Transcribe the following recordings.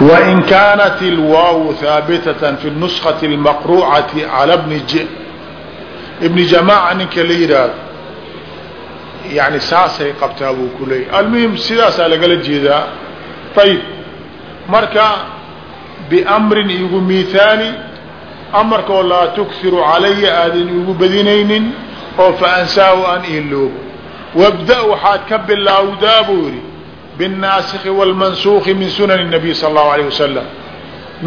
wain kaanat ilwaawu haabitatan fi nuskati اlmaqrucati cala bni jamaaca ninka la yidhaahdo yani saasay qabtaa buu ku leeyay almuhim sidaasaa lagala jeedaa ayib marka biamrin igu mihaali amarkoo laa tukhiru calaya aadan igu badinaynin oo fa ansaahu aan iloobo wabda waxaad ka bilaawdaa buu yidhi biاnaasikhi wاlmansuuki min sunani الnabiy sal اllahu alayh wasalam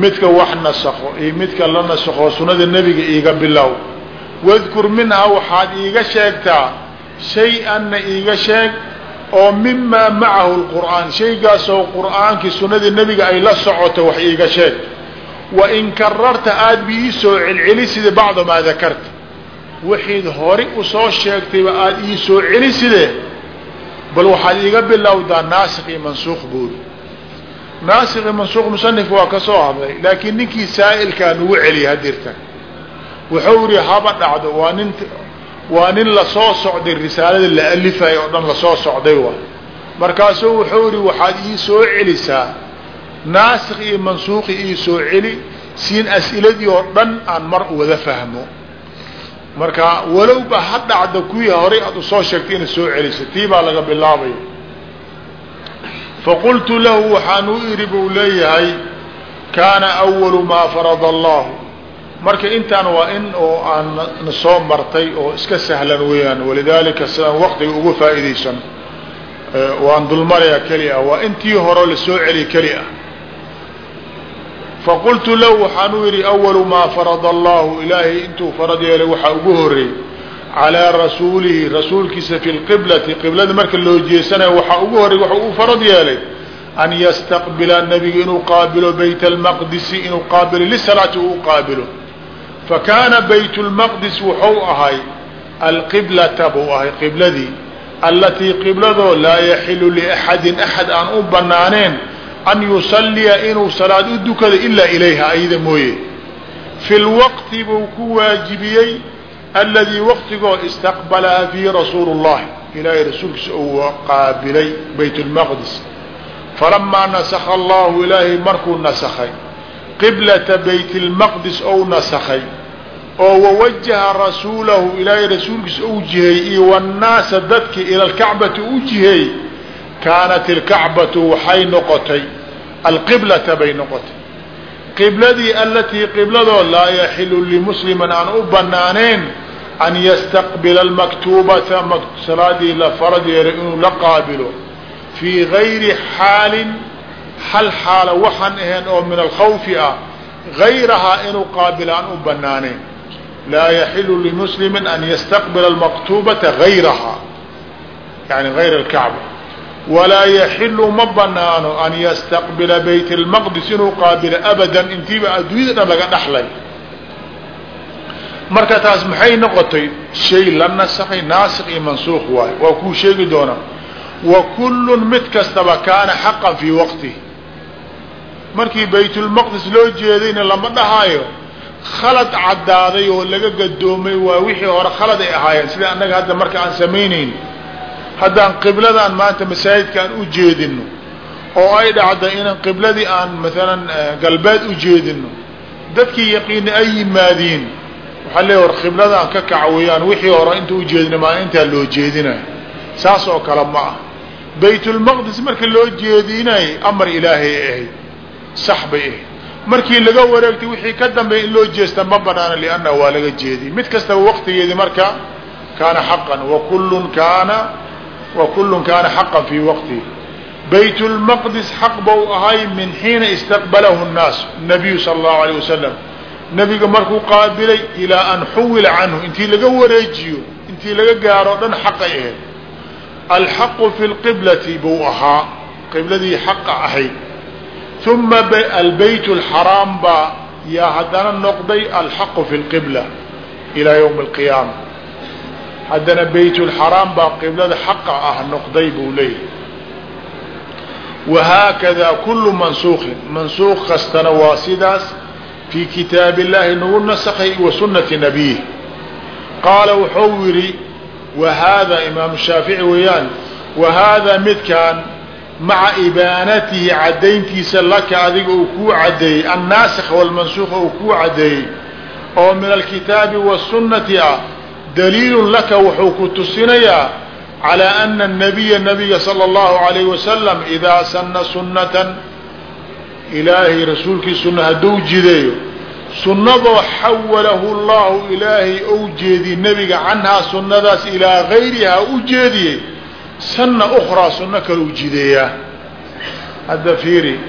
midka wax nasakho iyo midka la nasakho sunada nebiga iiga bilow wadkur minhaa waxaad iiga sheegtaa shay-anna iiga sheeg oo mimaa macahu lqur'aan shaygaasoo qur'aankii sunnadii nebiga ay la socoto wax iiga sheeg wain kararta aada bi ii soo celceliside bacda maa dakarta wixiid hori usoo sheegtayba aada ii soo celiside bal waxaad iiga bilowdaa naasik iyo mansuuq buuri naasik iyo mansuuq musanif waa ka soo hadlay laakiin ninkii saa'ilkaa nugu celiyay hadirtan wuxuu yihi haba dhacdo waa nin waa nin la soo socday risaalada la alifayo oo dhan la soo socday waay markaasuu wuxuu yihi waxaad ii soo celisaa naasikh iyo mansuuqi ii soo celi siin as'iladii oo dhan aan mar wada fahmo marka walowba ha dhacda kuwii horay aad u soo sheegtay inaad soo celiso tii baa laga bilaabaya faqultu lahu waxaan u idhi buu leeyahay kaana awalu maa farada allahu. Marka intaan waa in oo aan na soo martay oo iska sahlan weeyaan. Walidaalika sidaan waktiga uga faa'iidaysan waan dulmarayaa keli ah waa intii hore la soo celiy keli ah faqultu lahu waxaan u yidhi awalu maa farada allahu ilaahay intuu farad yeelay waxaa ugu horeeyey calaa rasuulihi rasuulkiisa fi lqiblati qiblada marka loo jeesanayo waxaa ugu horey waxuu u farad yeelay an yastaqbila nabiga inuu qaabilo bayt almaqdisi inuu qaabilo lisalaati uu qaabilo. Fakaana bayt lmaqdis wuxuu ahay alqiblata buu ahay qibladii allatii qibladoo laa yaxilu liaxadin axad aan u banaaneen an yusalliya inuu salaad u dukado ilaa ilayha ayada mooye. Fi lwaqti buu ku waajibiyey alladii waqtigoo istaqbalaha fiihi rasuulu llahi ilaahay rasuulkiisa uu qaabilay bayt falamaa nasakha allahu ilaahay markuu nasakhay qiblata bayt ou nasakhay oo wawajaha rasuulahu ilaahay rasuulkiisa u jiheey iyo wannaasa dadki ila u jiheey kaanat ilkacbatu waxay noqotay alqiblata bay noqotay. Qibladii alatii qibladoo laa yaxilu limusliman aan u banaaneen an yastaqbila almaktuubata salaadii la farad yeelay inuu la qaabilo. Fii gayri xaalin hal xaala waxaan ahayn oo min alkhawfi ah gayrahaa inuu qaabilo aan u banaaneen laa yaxilu limuslimi an yastaqbila almaktubata gayraha yani gayra alkacba walaa yaxilu ma banaano an yastaqbila bayt lmaqdis inuu qaabilo abadan intiiba adduunyada dhan laga dhaxlay. Marka taas maxay noqotay? Shay la nasakay naasik iyo mansuuq waayo waa kuu sheegi doonaa wa kullun mid kastaba kaana xaqan fii waqtih markii baytulmaqdis loo jeedayna lama dhahaayo khalad caddaaday oo laga gadoomay waa wixii hore khalad ay ahaayeen. Sida annaga hadda marka aan samaynayn haddaan qibladaan maanta masaajidka aan u jeedino oo ay dhacda inaan qibladii aan maalan eh, galbeed u jeedino dadkii yaqiina ay yimaadiin waxaa leey war qibladaan ka kaca weeyaan wixii hore inta ujeedina maa intaa loo jeedinayo saas oo kale ma ah baytulmaqdis marka loo jeedinay amar ilaahay ahayd. Sax bay ahayd. Markii laga wareegtay wixii ka dambeeya in loo jeesta ma banaana liannaha waa laga jeediyey. Mid kastaba waqtigeedii marka kaana xaqan wa kullun kaana wakulun kaana xaqan fii waqtihi bayt lmaqdis xaq bau ahay min xiina istaqbalahu nnaas nabiyu sala allahu alayh wasalam nebiga markuu qaabilay ilaa an xuwila canhu intii laga wareejiyo intii laga gaaroo dhan xaqay ahayd. Alxaqu fi lqiblati buu ahaa qibladii xaqa ahayd uma albayt alxaraam baa yaa haddana noqday alxaqu fi lqibla ilaa ywmi alqiyaama haddana bayt اlxaraam baa qiblada xaqa ah noqday buu leeyahay. Wahaakada kulu mansuukin mansuuq kastana waa sidaas fii kitaab illahi nagu nasakhay wa sunati nabiyih qaala wuxuu yidhi wa haada imaamu shaafici weeyaan wa haada midkaan maca ibaanatihi caddayntiisa laka adiga uu kuu caddeeyey annaasikh walmansuuqa uu kuu caddeeyey oo min alkitaabi wasunnati ah daliilun laka wuxuu ku tusinayaa calaa ana anabiya nabiga sala allahu alayhi wasalam idaa sanna sunnatan ilaahay rasuulkii sunna hadduu jideeyo sunnadoo xawalahu llahu ilaahay ou jeediye nebiga canhaa sunnadaas ilaa gayrihaa u jeediyey sanna ukraa sunno kale u jideeyaa. Hadda fiiri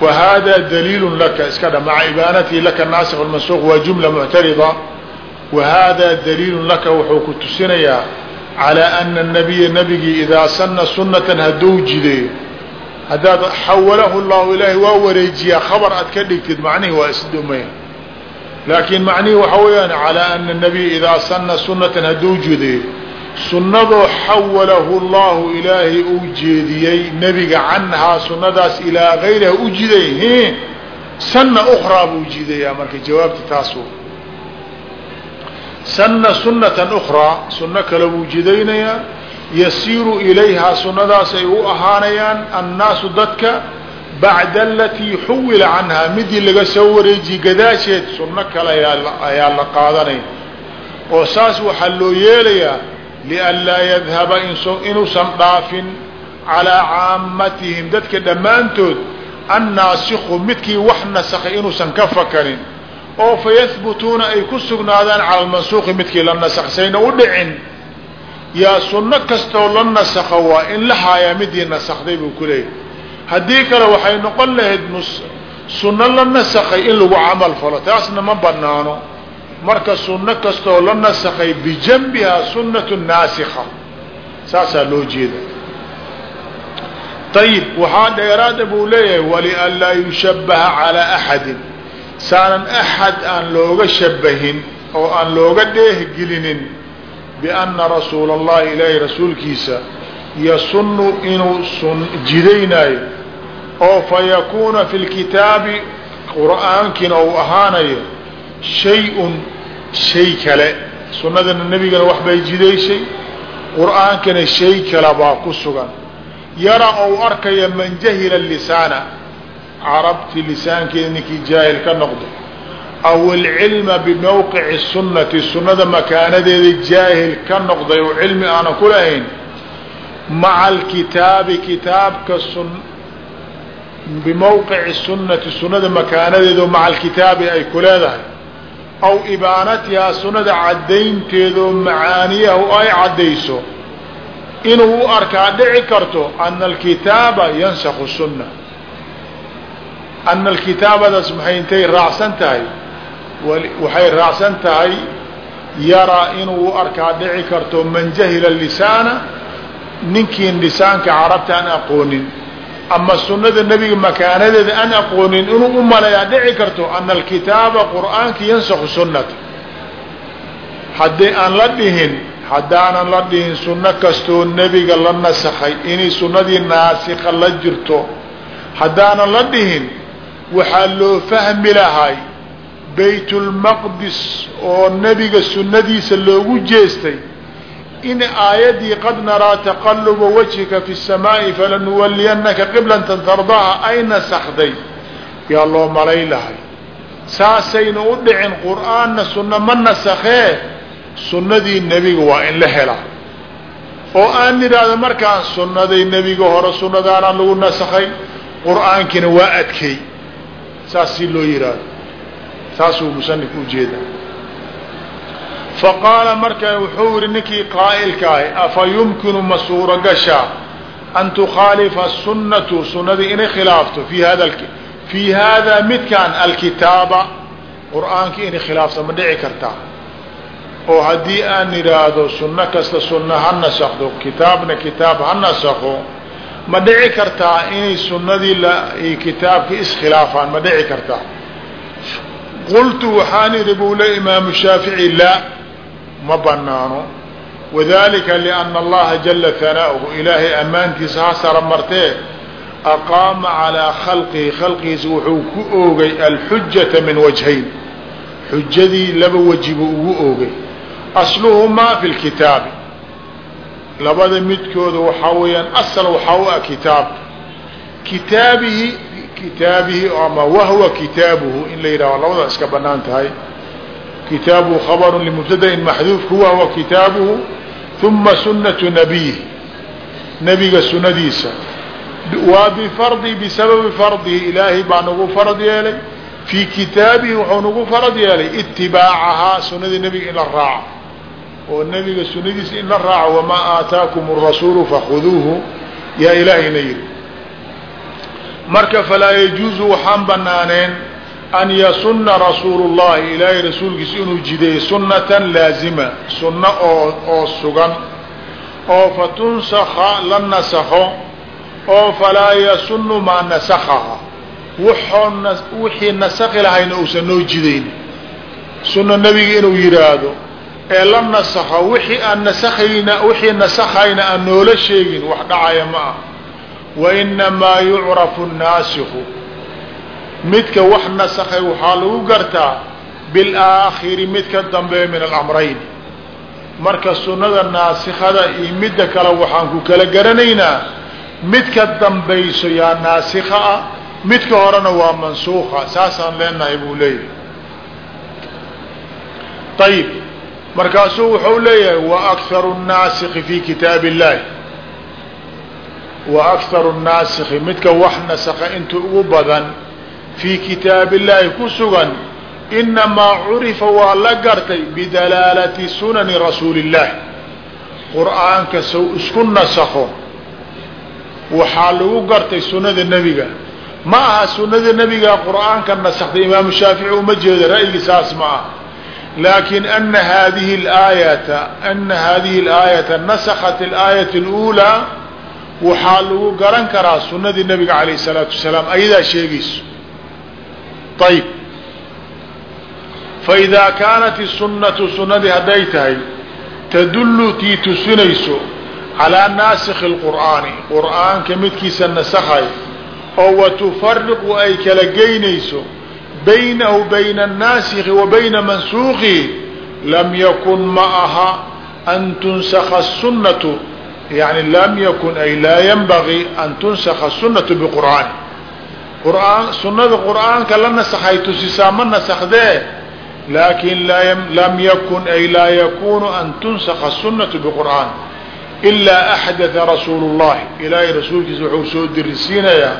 wa haadaa daliilun laka iska dha maca ibaanatii laka naasikh lmansuuq waa jumla muctarida wa haadaa daliilun laka wuxuu ku tusinayaa calaa ana nabiya nabigii idaa sanna sunnatan hadduu jideeyo haddaad xawalahu llahu ilaahay waa wareejiyaa khabar aad ka dhigtid macnihii waa isdumaya laakiin macnihii waxa weeyaan calaa ana nabiya idaa sanna sunnatan hadduu jideeyo sunnadoo xawalahu llahu ilaahay uu jeediyey nebiga canhaa sunnadaas ilaa gayriha u jiday sanna ukraa buu jidayaa marka jawaabta taas sanna sunnatan ukraa sunno kale buu jidaynayaa yasiiru ilayhaa sunnadaas ay u ahaanayaan annaasu dadka bacda alatii xuwila canhaa midii laga soo wareejiyey gadaasheed sunno kale ayaa la qaadanaya. Oo saas waxaa loo yeelayaa lianlaa yadhaba inuusan dhaafin calaa caammatihim dadka dhammaantood annaasikhu midkii wax nasakhay inuusan ka fakarin oo fayahbutuuna ay ku sugnaadaan cala almansuuqi midkii la nasaksayna u dhicin. Yaa sunno kastoo la nasakho waa in la haayaa midii nasakday buu ku leeyahy haddii kale waxay noqon lahayd sunno la nasakhay in lagu camal falo taasna ma banaano marka sunno kastoo la nasakhay bijanbihaa sunnatu naasikha. Saasaa loo jeeda. Ayib waxaa dheeraada buu leeyahay walianlaa yushabaha calaa axadin saanan axad aan looga shabahin oo aan looga dheehgelinin bianna rasuula allahi ilaahay rasuulkiisa yasunnu inuu jidaynaayo oo fa yakuuna fi lkitaabi qur'aankiina uu ahaanayo shay-un shay kale. Sunnadana nebigana waxbay jidaysay qur'aankana shay kale baa ku sugan. Yara ou arkaya man jahila lisaana carabti lisaankeeda ninkii jaahil ka noqdo. Aw alcilma bimawqici sunnati sunnada makaanadeeda jaahil ka noqday oo cilmi aanan ku lahayn maca alkitaabi kitaabka sun bimawqici sunnati sunnada makaanadeeda maca alkitaabi ay ku leedahay. Aw ibaanatihaa sunada caddaynteedoo macaaniyahu ay caddayso inuu u arkaa dhici karto ana alkitaaba yansakhu sunna ana alkitaabadaas maxay intay raacsan tahay waxay raacsan tahay yaraa inuu u arkaa dhici karto man jahila lisaana ninkiin lisaanka carabta aan aqoonin ama sunada nebiga makaanadeeda aan aqoonin inuu u maleeyaa dhici karto ana alkitaaba qur'aanka yansaku sunnata haddii aan la dhihin haddaanan la dhihin sunno kastoo nebiga la nasakhay inay sunnadii naasikha la jirto haddaanan la dhihin waxaa loo fahmi lahay baytulmaqdis oo nebiga sunnadiisa loogu jeestay in aayaddii qad naraa taqaluba wajhika fi samaa'i falanuwaliyannaka qiblatan tardaaha ay nasakday yaa loo malay lahay. Saasayna u dhicin qur'aanna sunno ma nasakhee sunnadii nebiga waa in la helaa. Oo aan nidhaahdo markaan sunnaday nebiga hore sunnadaanaan lagu nasakhay qur'aankina waa adkay saas si loo yidhaahdo saasuu musanif ujeeda faqaala marka wuxuu yihi ninkii qaa'ilka ahi afa yumkinu ma suuro gashaa an tukhaalifa sunnatu sunnadii inay khilaafto fi hada fii haadaa midkaan alkitaaba qur'aanka inay khilaafto ma dhici kartaa oo haddii aan idhaahdo sunno kasta sunno ha nasakdo kitaabna kitaab ha nasakho ma dhici kartaa inay sunnadii kitaabka iskhilaafaan ma dhici kartaa. Qultu waxaan idhi buu le imaamu shaafici laa ma banaano wadalika liana allaha jala hanaa'uhu ilaahay ammaantiisa ha sara martee aqaama calaa khalqihi. Khalqigiisa wuxuu ku oogay alxujata min wajhayn. Xujadii laba weji buu ugu oogay. Asluhumaa fi lkitaabi labada midkooda waxaa weeyaan asal waxaa u ah kitaabka kitaabihi kitaabihi ama wahwa kitaabuhu in la yidhaho labada iska bannaan tahay. Kitaabuhu khabaru limubtadain maxduufku wahwa kitaabuhu uma sunatu nabiyihi nebiga sunadiisa waa bifardi bisababi fardihi ilaahay baa nagu farad yeelay. Fii kitaabihi wuxuu nagu farad yeelay itibaacahaa sunadii nebiga in la raaco oo nebiga sunadiisa in la raaco wamaa aataakum الrasuulu fakhuduuhu yaa ilaahayna yidhi marka falaa yajuuzu waxaan banaaneen an yasuna rasuulu llahi ilaahay rasuulkiisa inuu jideeyo sunatan laazima sunno oo oo sugan. Oo fatunsakha la nasakho. Oo falaa yasunu maa nasakhaha wuxuu wixii nasakhi lahayna uusan noo jidayn sunno nebiga inuu yidhaahdo ee la nasakho wixii aan nasakhayna wixii nasakhayna aan noola sheegin wax dhacaya ma ah wainamaa yucrafu naasikhu midka wax nasakhay waxaa lagu gartaa bilaakhiri mid ka dambeeya min alamrayn marka sunnada naasikada iyo midda kale waxaan ku kala garanaynaa midka dambayso yaa naasikha ah midka horena waa mansuuka saasaan leenahay buu leeyahay. Ayib markaasuu wuxuu leeyahay wa akharu naasikhi fi kitaab illahi wa akharu naasikhi midka wax nasakha inta ugu badan fii kitaab illahi ku sugan inamaa curifa waa la gartay bidalaalati sunani rasuuli illahi qur'aanka sow isku nasakho waxaa lagu gartay sunada nebiga. Ma aha sunada nebiga qur'aanka nasaktay imaamu shaafici uma jeeda ra'yigi saas ma ah laakin ana hadihi laayata ana hadihi alaayata nasakat alaayat اluulaa waxaa lagu garan karaa sunadii nebiga alayh الsalaatu wasalaam ayadaa sheegayso ayb faidaa kaanat الsunatu sunadii hadday tahay tadullu tii tusinayso calaa naasikhi اlqur'aani qur'aanka midkiisa nasakhay oo watufariqu ay kala geynayso baynahu bayna الnaasikhi wa bayna mansuuqihi lam yakun ma aha an tunsakha الsunatu yani lam yakun ay laa yanbagii an tunsakha الsunatu bqur'aani qur'aan sunada qur'aanka la nasakhay tusisaa ma nasakdee laakin lam yakun ay laa yakunu an tunsakha الsunatu bqur'aan ilaa axdatha rasuulu اllahi ilaahay rasuulkiisa wuxuu soo dirisiinayaa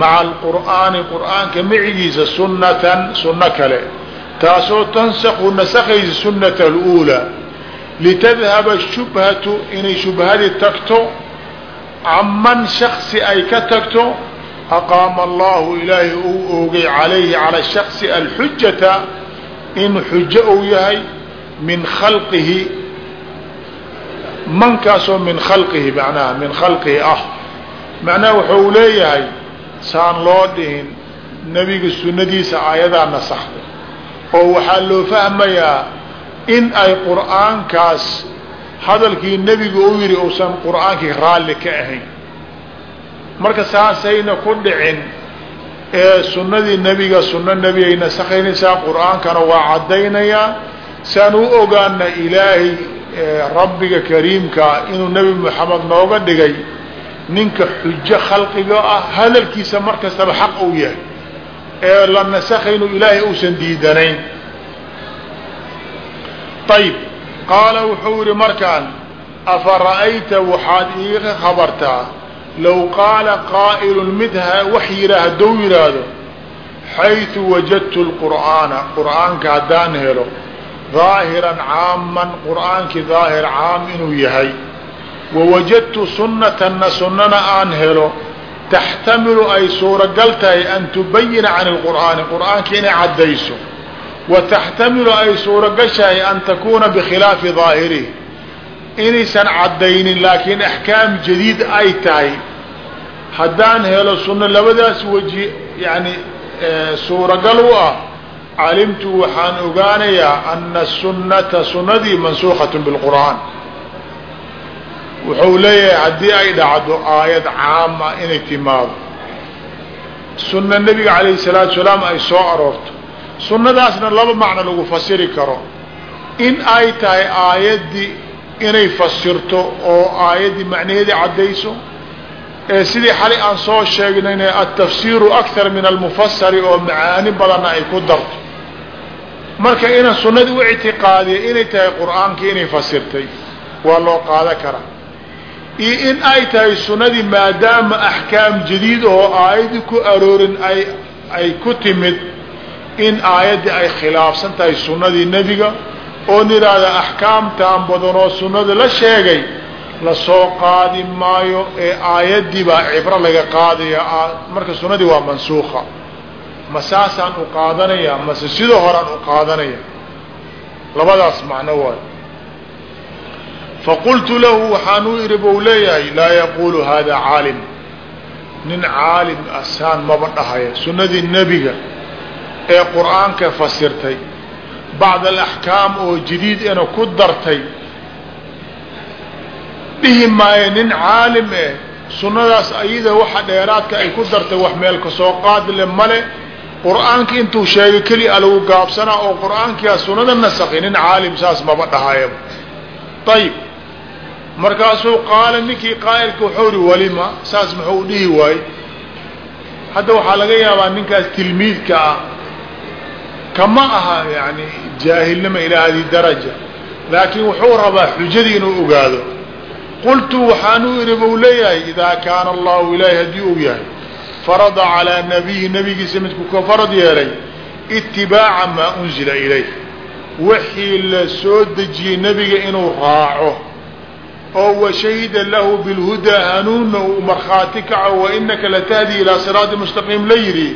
maca alqur'aani qur'aanka micigiisa sunatan sunno kale. Taasoo tansakhu nasakhaysa sunata اluulaa litadhaba shubhatu inay shubhadii tagto caman shaksi ay ka tagto aqaama allahu ilaahay uu oogay calayhi cala shaksi alxujata in xujo uu yahay min khalqihi mankaasoo min khalqihi macnaha min khalqihi ah. Macnaha wuxuu leeyahay saan loo dhihin nebiga sunnadiisa aayadaa nasaxday oo waxaa loo fahmayaa in ay qur'aankaas hadalkii nebigu u yidhi uusan qur'aankii raalli ka ahayn. marka saasayna ku dhicin ee sunnadii nebiga sunno nebi ay nasakhaynaysaa qur'aankana waa caddaynayaa saan u ogaana ilaahay rabbiga kariimkaa inuu nebi moxamed nooga dhigay ninka xujo khalqiga ah hadalkiisa mar kastaba xaq uu yahay. Ee la nasakhaynu ilaahay uusan diidanayn. Ayib qaala wuxuu yihi markaan afa ra'ayta waxaad iiga khabartaa? Low qaala qaa'ilun mid wax yihaa hadduu yidhaahdo xayثu wajadtu lqur'aana qur'aanka haddaan helo daahiran caaman qur'aankii daahir caam inuu yahay wawajadtu sunnatanna sunnana aan helo taxtamilu ay suuragal tahay an tubayina can lqur'aani qur'aanka inay caddayso wa taxtamilu ay suuragashahay an takuuna bikhilaafi daahirihi inaysan caddaynin laakiin axkaam jadiid ay tahay haddaan helo sunno labadaas weji yani suuragal u ah calimtu waxaan ogaanayaa ana sunnata sunnadii mansuukhatun bilqur'aan wuxuu leeyahay haddii ay dhacdo aayad caama inay timaado. Sunna nebiga calayhi salaatu salaam ay soo aroorto. Sunnadaasna laba macno lagu fasiri karo. In ay tahay aayaddii inay fasirto oo aayaddii macnaheedii caddayso ee sidii xalay aan soo sheegnayna altafsiiru akthar min almufasari oo macaani badanna ay ku darto. Marka inaan sunnadii u ictiqaadiya inay tahay qur'aankii inay fasirtay waa loo qaada karaa iyo in ay tahay sunnadii maadaama axkaam jadiid oo aayaddii ku aroorin ay ay ku timid in aayaddii ay khilaafsan tahay sunnadii nebiga oo nidhaahda axkaamtaan badanoo sunnada la sheegay la soo qaadi maayo ee aayaddii baa cibro laga qaadaya. Marka sunnadii waa mansuuka ma saasaan u qaadanaya mase sidoo horaan u qaadanaya? Labadaas macno waayo faqultu lahu waxaan u idhi bou leeyahay laa yaquulu hada caalim nin caalim asaan maba dhahaya sunnadii nebiga ee qur'aanka fasirtay bacd alaxkaam oo jadiid ina ku dartay dhihi maayo nin caalim eh sunnadaas ayada waxa dheeraadka ay ku dartay wax meel ka soo qaadle male qur'aanka intuu sheegay keli a lagu gaabsanaa oo qur'aankia sunnada nasakhi nin caalim saas maba dhahayaba ayib markaasuu qaala ninkii qaa'ilka wuxuu ihi walima saas muxuu dhihi waaye hadda waxaa laga yaabaa ninkaas tilmiidka ah. Kama aha yani jaahilnima ilaa hadi daraja. Laakiin wuxuu rabaa xujadii inuu ogaado. Qultu waxaanu idhi buu leeyahay idaa kaana allahu ilaahi haddii uu yahay farada calaa nabiyi nabigiisa midku ka farad yeelay itibaaca maa unzila ilayh. Wixii la soo dejiyey nebiga inuu raaco oo washahida lahu bilhudaa hanuunna uu markhaati kaco wainaka latahdi ilaa siraati mustaqiim la yidhi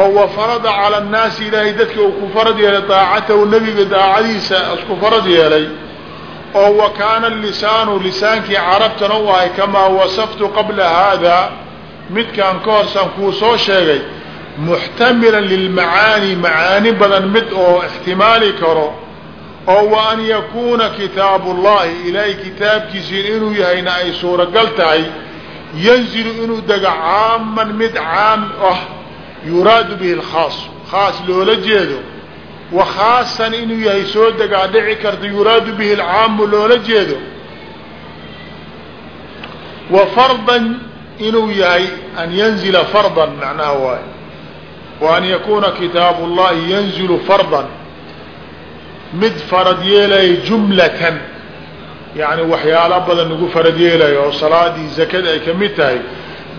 oo wafarada cala annaasi ilaahay dadka uu ku farad yeelay daacatahu nebiga daacadiisa isku farad yeelay oo wa kaana lisaanu lisaankii carabtana u ahay kamaa wasaftu qabla haada midkaan ka horsaan kuu soo sheegay muxtamilan lilmacaani macaani badan mid oo ixtimaali karo oo wa an yakuuna kitaabu llahi ilaahay kitaabkiisii inuu yahayna ay suuragal tahay yanzilu inuu dego caaman mid caam ah yuraadu bihi alkhaas khaas loola jeedo wa khaasan inuu yahay soo degaa dhici karta yuraadu bihi alcaamu loola jeedo wa fardan inuu yahay an yanzila fardan macnaha waayo wa an yakuuna kitaabu llahi yanzilu fardan mid farad yeelaya jumlatan yani waxyaala badan nagu farad yeelaya oo salaadii zakada ay ka mid tahay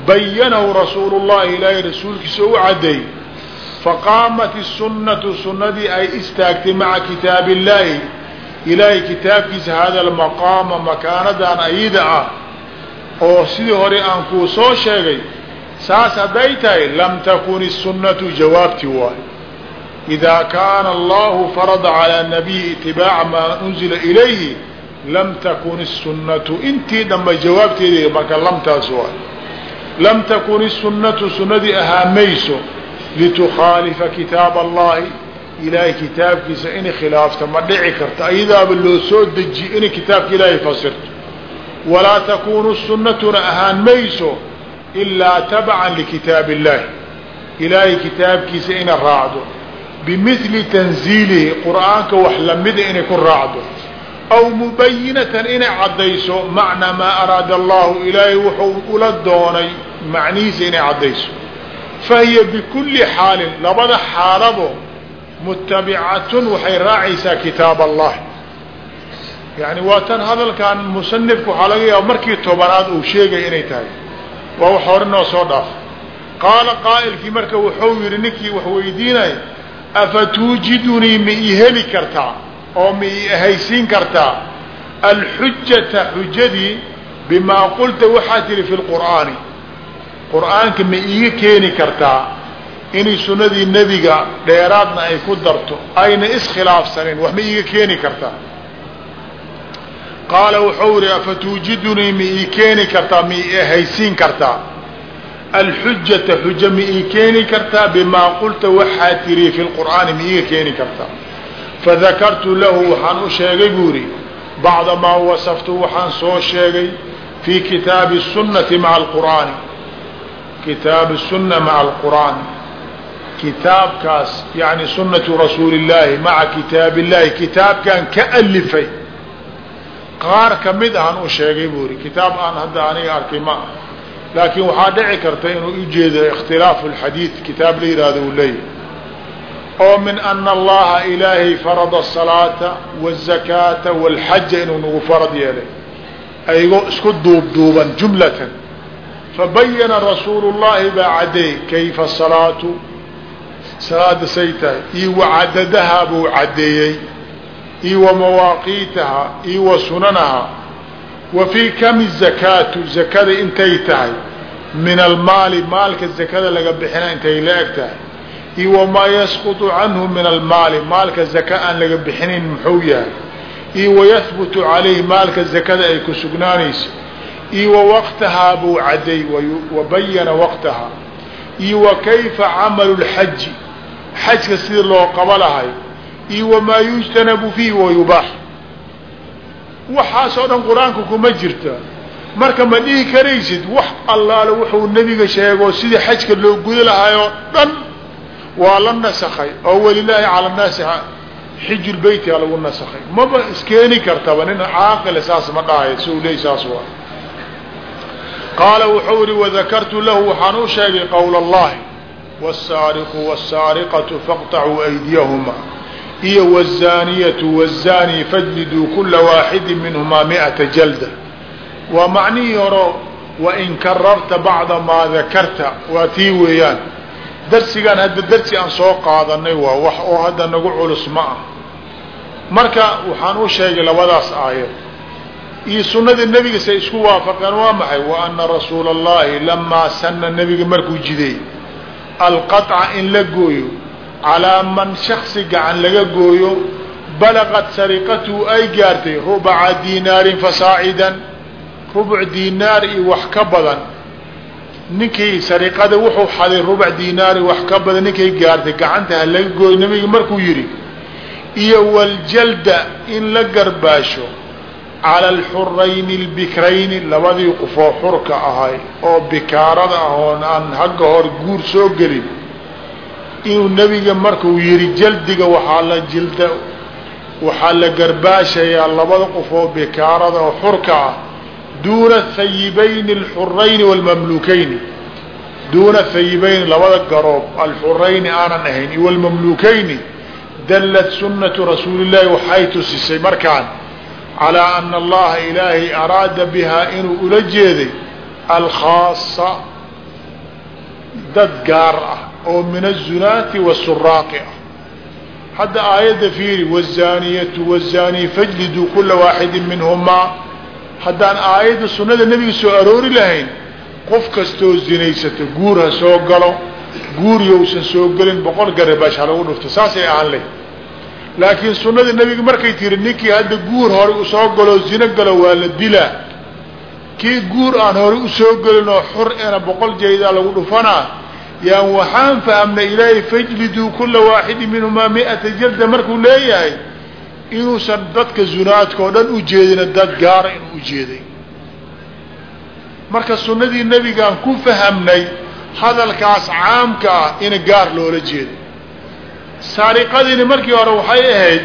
bayanahu rasuulu llahi ilaahay rasuulkiisa u caddeey faqaamat الsunatu sunadii ay istaagtay maca kitaabi اllaahi ilaahay kitaabkiisa hada almaqaama makaanadan ayida ah oo sidii hore aan kuu soo sheegay saas hadday tahay lam takun الsunatu jawaabti waayo إida kaana allahu farada calىa nabiyi itibaaca maa unzila ilayhi lam takun الsunatu intii dhanba jawaabteeda marka lamtaas waayo lam takun الsunatu sunadii ahaa mayso litukhaalifa kitaab allahi ilaahay kitaabkiisa inay khilaafta ma dhici karta ayadaaba loo soo dejiye inay kitaabka ilaahay fasirto walaa takunu sunnatuna ahaan mayso ilaa tabcan likitaab illahi ilaahay kitaabkiisa ina raacdo bimili tanziilihi qur'aanka wax lamida inay ku raacdo aw mubayinatan inay caddayso macnaa maa araada allahu ilaahay wuxuu ula doonay macnihiisa inay caddayso fahiya bikulli xaalin labada xaalabo mutabicatun waxay raacaysaa kitaab allah yani waa tan hadalkan musanifku waxaa laga yaaba markii tobanaad uu sheegay inay tahay waa wax hore soo dhaaf qaala qaa'ilkii marka wuxuu yidhi ninkii wax weydiinaya afatuujidunii ma ii heli kartaa oo ma ii ahaysiin kartaa alxujata xujadii bimaa qulta waxaa tihi fi lqur'aani qur'aanka ma iiga keeni kartaa inay sunnadii nebiga dheeraadna ay ku darto ayna iskhilaafsanin wax ma iiga keeni kartaa qaala wuxuu ihi alxujata xuja ma ii keeni kartaa bimaa qulta waxaa tiri fi lqur'aani ma iiga keeni kartaa fadakartu lahu waxaan u sheegay buu yidhi bacda maa wasaftu waxaan soo sheegay fii kitaabi sunnati maa alqur'aani. Kitaabi sunna maca alqur'aani. Kitaabkaas yani sunnatu rasuuli illaahi maca kitaabillaahi kitaabkan ka alifay qaar ka mid ahaan u sheegay buu yidhi kitaab aan hadda aniga arkay ma ah laakiin waxaa dhici karta inuu ujeedo ikhtilaafu lxadiid kitaab la yihahdo uu leeyahy oo min ana allaha ilaahay farada asalaata wazakaata walxaja inuu nagu farad yeelay. Ayagoo isku duubduuban jumlatan. Fabayana rasuulu llahi baa caddeey kayfa salaatu? Salaada say tahay. Iyo wacadadaha buu caddeeyey iyo wa mawaaqiitaha iyo wa sunanaha wa fii kami zakaatu? Zakada intay tahay. Min almaali maalka zakada laga bixina intay la eg tahay iyo wamaa yasqutu canhu min almaali maalka zaka aan laga bixinin muxuu yahay. Iyo wayahbutu calayhi maalka zakada ay ku sugnaanayso. Iyo wa waqtahaa buu cadday. Wa bayana waqtaha. Iyo wa camalu lxaji xajka sidii loo qaba lahay iyo wamaa yujtanabu fiihi wayubaax waxaasoo dhan qur'aanka kuma jirta. Marka ma dhihi karaysid wax allaale wuxuu nebiga sheego sidii xajka loo guda lahaayoo dhan waa la nasakhay oo walilaahi cala nnaasi xiju lbeytia lagu nasakhay. Maba iskeeni kartaba nin caaqile ah saas ma dhahayo suu leey saas waa. Qaala wuxuu ihi wadakartu lahu waxaan u sheegay qowla allahi wasaariqu wasaariqatu faqtacuu aydiyahumaa iyo wazaniyatu wazani fajliduu kula waaxidi minhumaa miata jalda waa macnihii horo wain kararta bacda maa dakarta waa tii weeyaan darsigaan hadda darsi aan soo qaadanay waa wax oo hadda nagu culus ma ah marka waxaan u sheegay labadaas aayo iyo sunadii nebiga say isku waafaqeen waa maxay wa ana rasuula allahi lamaa sana nebiga markuu jiday alqaطca in la gooyo calaa man shaksi gacan laga gooyo balaqat sariqatuhu ay gaartay rubaca dinaarin fasaacidan rubuc dinaar iyo wax ka badan. Ninkii sariqada wuxuu xaday rubuc dinaari wax ka badan ninkay gaartay gacanta ha laga gooyo nabiga markuu yidhi iyo waljalda in la garbaasho cala alxurayni albikrayni labadii qofoo xurka ahay oo bikaarada ah oon aan hagga hor guur soo gelin inuu nebiga markuu yihi jaldiga waxaa la jilda waxaa la garbaashayaa labada qof oo bikaarada oo xurka ah duuna hayibayni alxurayni waalmamluukayni duuna hayibayni labada garoob alxurayni aanan ahayn iyo walmamluukayni dallat sunnatu rasuuli llaahi waxay tusisay markaan calaa ana allaha ilaahay araada bihaa inuu ula jeeday alkhaasa dad gaar ah oo min azunaati wasuraaqi ah. Hadda aayadda fiiri wazaniyatu wazani fajliduu kula waaxidin minhumaa haddaan aayadda sunnada nebiga soo aroori lahayn qof kastoo zinaysata guur ha soo galo guur yousan soo gelin boqol garabash ha lagu dhufto saasay ahaan leh laakiin sunnada nebiga markay tiri ninkii hadda guur hore u soo galoo zino galo waa la dilaa. Kii guur aan hore u soo gelin oo xur ena boqol jaydaa lagu dhufanaa yaan waxaan fahamnay ilaahay fajliduu kula waaxidin minhumaa miata jalda markuu leeyahay inuusan dadka zunaadka oo dhan u jeedina dad gaara inuu ujeeday marka sunnadii nebigaan ku fahamnay hadalkaas caamka ah ina gaar loola jeedo sariqadiini markii hore waxay ahayd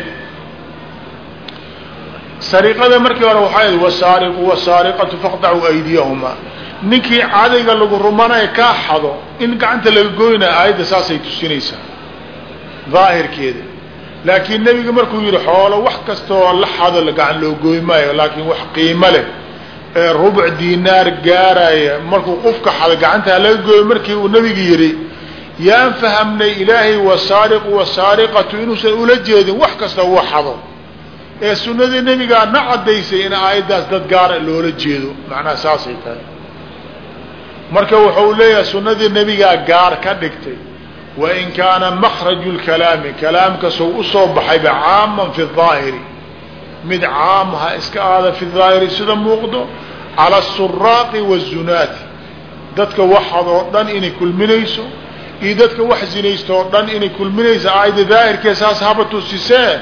sariqada markii hore waxay ahayd wasaariqu wasaariqatu faqdacuu aydiyahumaa ninkii cadayga lagu rumanaya kaa xado in gacanta laga goynaya aayadda saasay tusinaysaa. Daahirkeeda. Laakiin nebiga markuu yidhi xoolo wax kastaoo la xado gacan loo gooy maayo laakiin wax qiimo leh. Ee rubuc dinaar gaaraya markuu qofka xado gacantaa laga gooyo markii uu nebiga yidhi yaan fahamnay ilaahay wasaariqu wasaariqatu inuusan ula jeedin wax kasta uu xado. Ee sunnadii nebigaa na caddaysay in aayaddaas dad gaara loola jeedo. Macnaha saasay tahay marka wuxuu leeyahay sunnadii nebigaa gaar ka dhigtay wain kaana makraju lkalaami kalaamka sow u soo baxayba caaman fi daahiri mid caamha iska aada fi daahiri sida muuqdo cala asuraaqi wazunaati dadka waxad oo dhan inay kulminayso iyo dadka wax zinaysto dhan inay kulminayso aayada daahirkee saas haba tusisee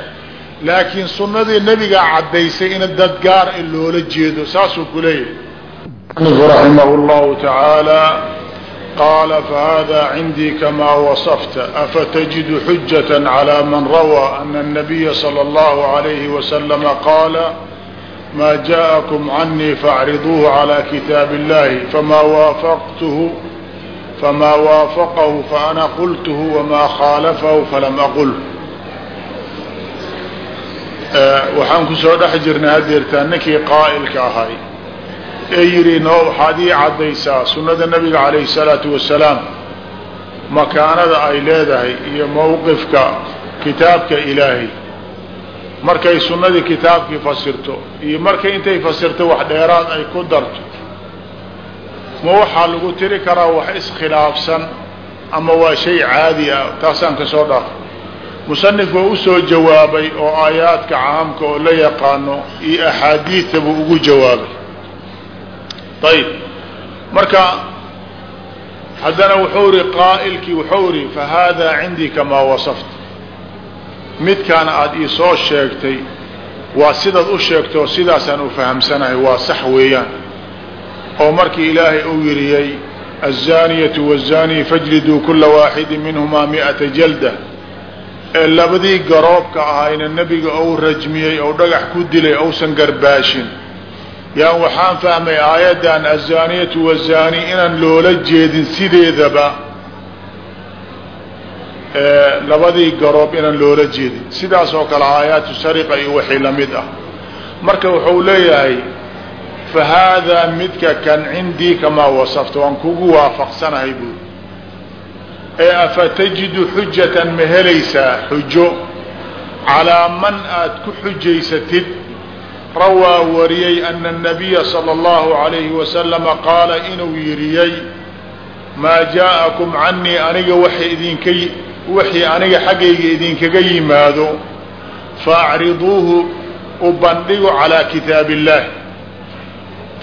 laakiin sunnadii nebigaa caddaysay in dad gaar in loola jeedo saasuu ku leeyahay رحمه الله تعالى قال فهذا عندي كما وصفت أفتجد حجة على من روى أن النبي صلى الله عليه وسلم قال ma jaءakum canii faاcriduuhu calى kitaab اllahi fama waafaqtuhu fama waafaqahu faana qultuhu wama khaalafahu falam aqul waxaan kusoo dhex jirnay hadeertaa ninkii qaa'ilka ahay ee yidhi noo waxaad ii caddaysaa sunnada nabiga calayhi الsalaatu wasalaam makaanada ay leedahay iyo mowqifka kitaabka ilaahay. Markay sunnadii kitaabkii fasirto iyo markay intay fasirto wax dheeraad ay ku darto ma waxaa lagu tiri karaa wax iskhilaafsan ama waa shay caadi ah? Taasaan ka soo dhaaf musanif waa u soo jawaabay oo aayaadka caamka oo la yaqaano iyo axaadiidta buu ugu jawaabay ayib marka haddana wuxuu ihi qaa'ilkii wuxuu ihi fa haadaa cindii kamaa wasafta midkaan aada ii soo sheegtay waa sidaad u sheegtay oo sidaasaan u fahamsanahay waa sax weeyaan oo markii ilaahay uu yiriyey الزانية والزاني fajliduu kula waaxidi minhumaa miئata jalda ee labadii garoobka ahayna nebiga ou rajmiyey ou dhagax ku dilay ousan garbaashin yaan waxaan fahmay aayaddan azaaniyatu wazaani inaan loola jeedin sideedaba. Labadii garoob inaan loola jeedin. Sidaas kale aayaatu sariqa iyo wixii la mid ah. Marka wuxuu leeyahay fa haadaa midka kan cindii kamaa wasafta waan kugu waafaqsanahay buuri ee afa tajidu xujatan ma helaysaa? Xujo. Calaa man aad ku xujaysatid rawaa wariyey ana الnabiya salى اllahu عalayhi wasalama qaala inuu yiriyey maa jaءakum canii aniga waxa idinka wixii aniga xaggayga idinkaga yimaado faacriduuhu u bandhigo calaa kitaab illaah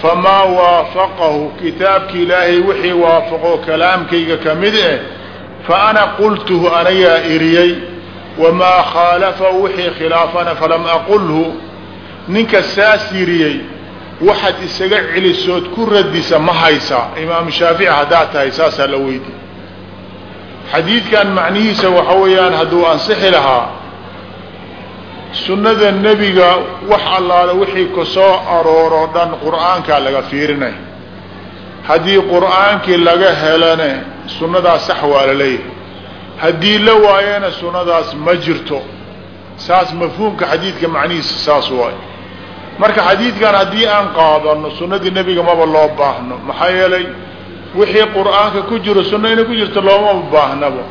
famaa waafaqahu kitaabki ilaahay wixii waafaqo kalaamkayga ka mid eh fa ana qultuhu anagaa iriyey wamaa khaalafahu wixii khilaafana falam aqulhu ninka saas yiriyey waxaad isaga celisood ku radisa ma haysaa imaamu shaafici haddaad tahay saasaa la weydi xadiidkan macnihiisa waxa weeyaan hadduu ansixi lahaa sunnada nebiga wax allaale wixii ka soo arooroo dhan qur'aankaa laga fiirinay. Haddii qur'aankii laga helane sunnadaas sax waa la leeyahay. Haddii la waayana sunnadaas ma jirto. Saas mafhuumka xadiidka macnihiisa saas waayo marka xadiidkan haddii aan qaadano sunnadii nebiga maba loo baahno maxaa yeelay wixii qur'aanka ku jiro sunno inay ku jirto looma baahnaba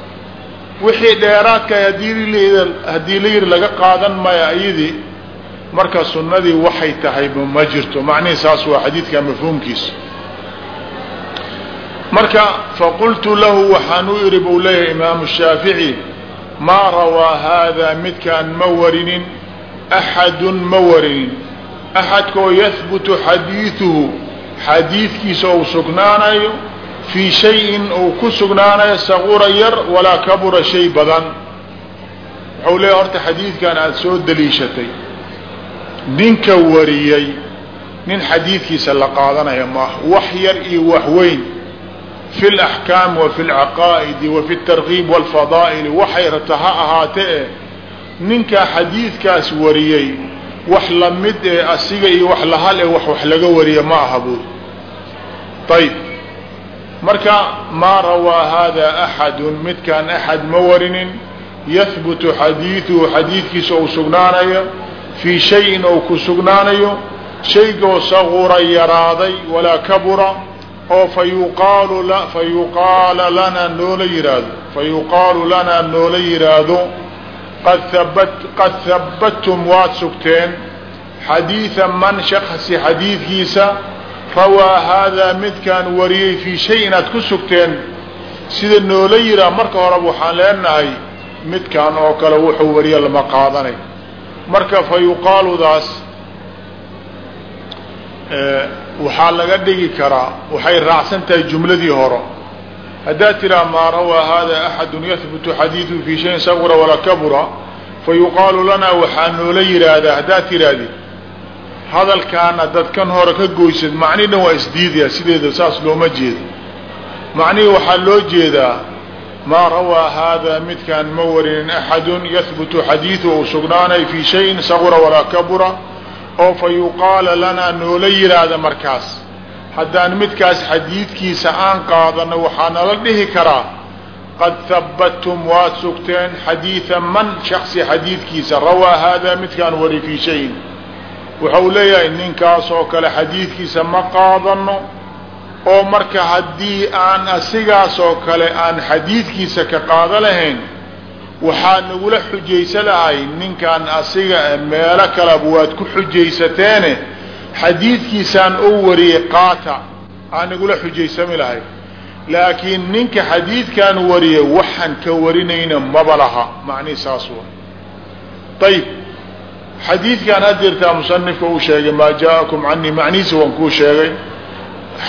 wixii dheeraadka haddii la yiri laga qaadan maya iyadii marka sunnadii waxay tahayba ma jirto. Macnihii saas waa xadiidka mafhuumkiisa. Marka faqultu lahu waxaan u iri buu leeyahay imaamu shaafici maa rawaa haadaa midkaan ma warinin axadun ma warinin axadkoo yahbutu xadiiduhu xadiidkiisa ou sugnaanayo fii shayin uu ku sugnaanayo saquura yar walaa kabura shay badan wuxuu leeyahy horta xadiidkan aada soo daliishatay ninka wariyey nin xadiidkiisa la qaadanaya maaha wax yar iyo wax weyn fi laxkaam wa fi lcaqaa'idi wa fi tarkiib walfadaa'ili waxay rabta ha ahaatee ninkaa xadiidkaas wariyey wax la mid ee asiga iyo wax lahal ee wax wax laga wariya ma aha buuri ayb marka maa rawaa hada axadun midkaan axad ma warinin yahbutu xadiiduhu xadiidkiisa ou sugnaanayo fii shayin ou ku sugnaanayo shaygoo sagura yaraaday walaa kabura oo fa yuqaalu fa yuqaala lanaa noola yihaahdo fa yuqaalu lanaa noola yihaahdo qad habadtum waad sugteen xadiida man shaksi xadiidkiisa rawaa haadaa midkaan wariyey fii shay inaad ku sugteen sida noola yiraa marka horeba waxaan leenahay midkaan oo kale wuxuu wariya lama qaadanay marka fa yuqaaludaas waxaa laga dhigi karaa waxay raacsan jumladii hore haddaad tiraa maa rawaa hada axadu yahbutu xadiidu fii shayin sagura walaa kabura fa yuqaalu lanaa waxaa noola yidhaahdaa haddaad tirahdid hadalkaana dadkan hore ka goysad macnihi dhan waa isdiidaya sideeda saas looma jeedo macnihii waxaa loo jeedaa maa rawaa haadaa midkaan ma warinin axadun yahbutu xadiidu uu sugnaanay fii shayin sagura walaa kabura oo fa yuqaala lanaa noola yidhaahda markaas haddaan midkaas xadiidkiisa aan qaadano waxaa nala dhihi karaa qad habadtum waad sugteen xadiida man shaksi xadiidkiisa rawaa haadaa midkaan wari fii shayin wuxuu leeyahay ninkaas oo kale xadiidkiisa ma qaadano oo marka haddii aan asigaas oo kale aan xadiidkiisa ka qaada lahayn waxaa nagula xujaysa lahay ninkaan asiga meelo kaleba waad ku xujaysateene xadiidkiisaan oo wariyey qaata aan nagula xujaysami lahay. Laakiin ninka xadiidkan wariyay waxaan ka warinayna maba laha macnihi saas wa ayib xadiidkan hadeertaa musanifka uu sheegay maa jaakum canii? Macnihiisa waan kuu sheegay.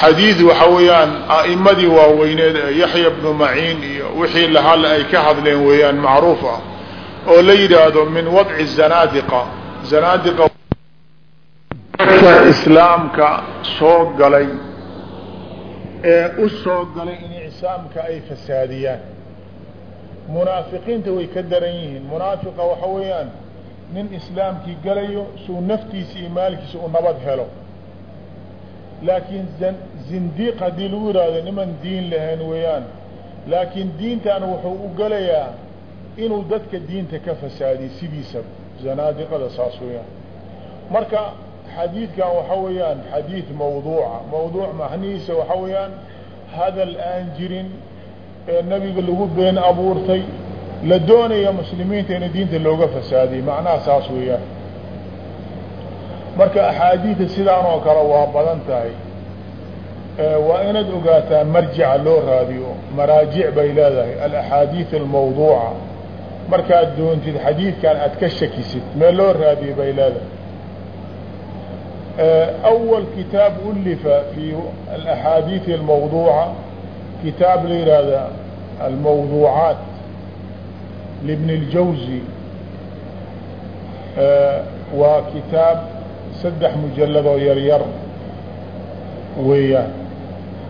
Xadiid waxa weeyaan a'imadii waaweyneed ee yaxya bnu maciin iyo wixii lahal ay ka hadleen weeyaan macruuf ah oo la yidhaahdo min wadci zanaadiqa. Zanaadiqa islaamka soo galay ee u soo galay in islaamka ay fasaadiyaan munaafiqiinta way ka daran yihiin. Munaafiqa waxa weeyaan nin islaamkii galayo suu naftiisa iyo maalkiisa u nabad helo. Laakiin zindiiq haddii lagu yidhaahdo niman diin lahayn weeyaan laakiin diintan wuxuu u galayaa inuu dadka diinta ka fasaadiyo sidiisaba zanaadiqada saas weeyaan. Marka xadiidkan waxa weeyaan xadiid mawduuca. Mawduuc macnihiisa waxa weeyaan hadal aan jirin ee nebiga lagu been abuurtay la doonaya muslimiinta in diinta looga fasaadiyo macnaha saas weeyaan. Marka axaadiida sidaan oo kale waa badan tahay. Waa inaad ogaataa marjica loo raadiyo. Maraajic bay leedahay. Alaxaadiid almawduuca. Markaad doontid xadiidkan aad ka shakisid meel loo raadiyo bay leedahay أول kitaab ulifa fi alaxaadiid almawduuca kitaab la yihahda almawduucaat libn اljawzi waa kitaab saddex mujaladoo yar yar weeyaan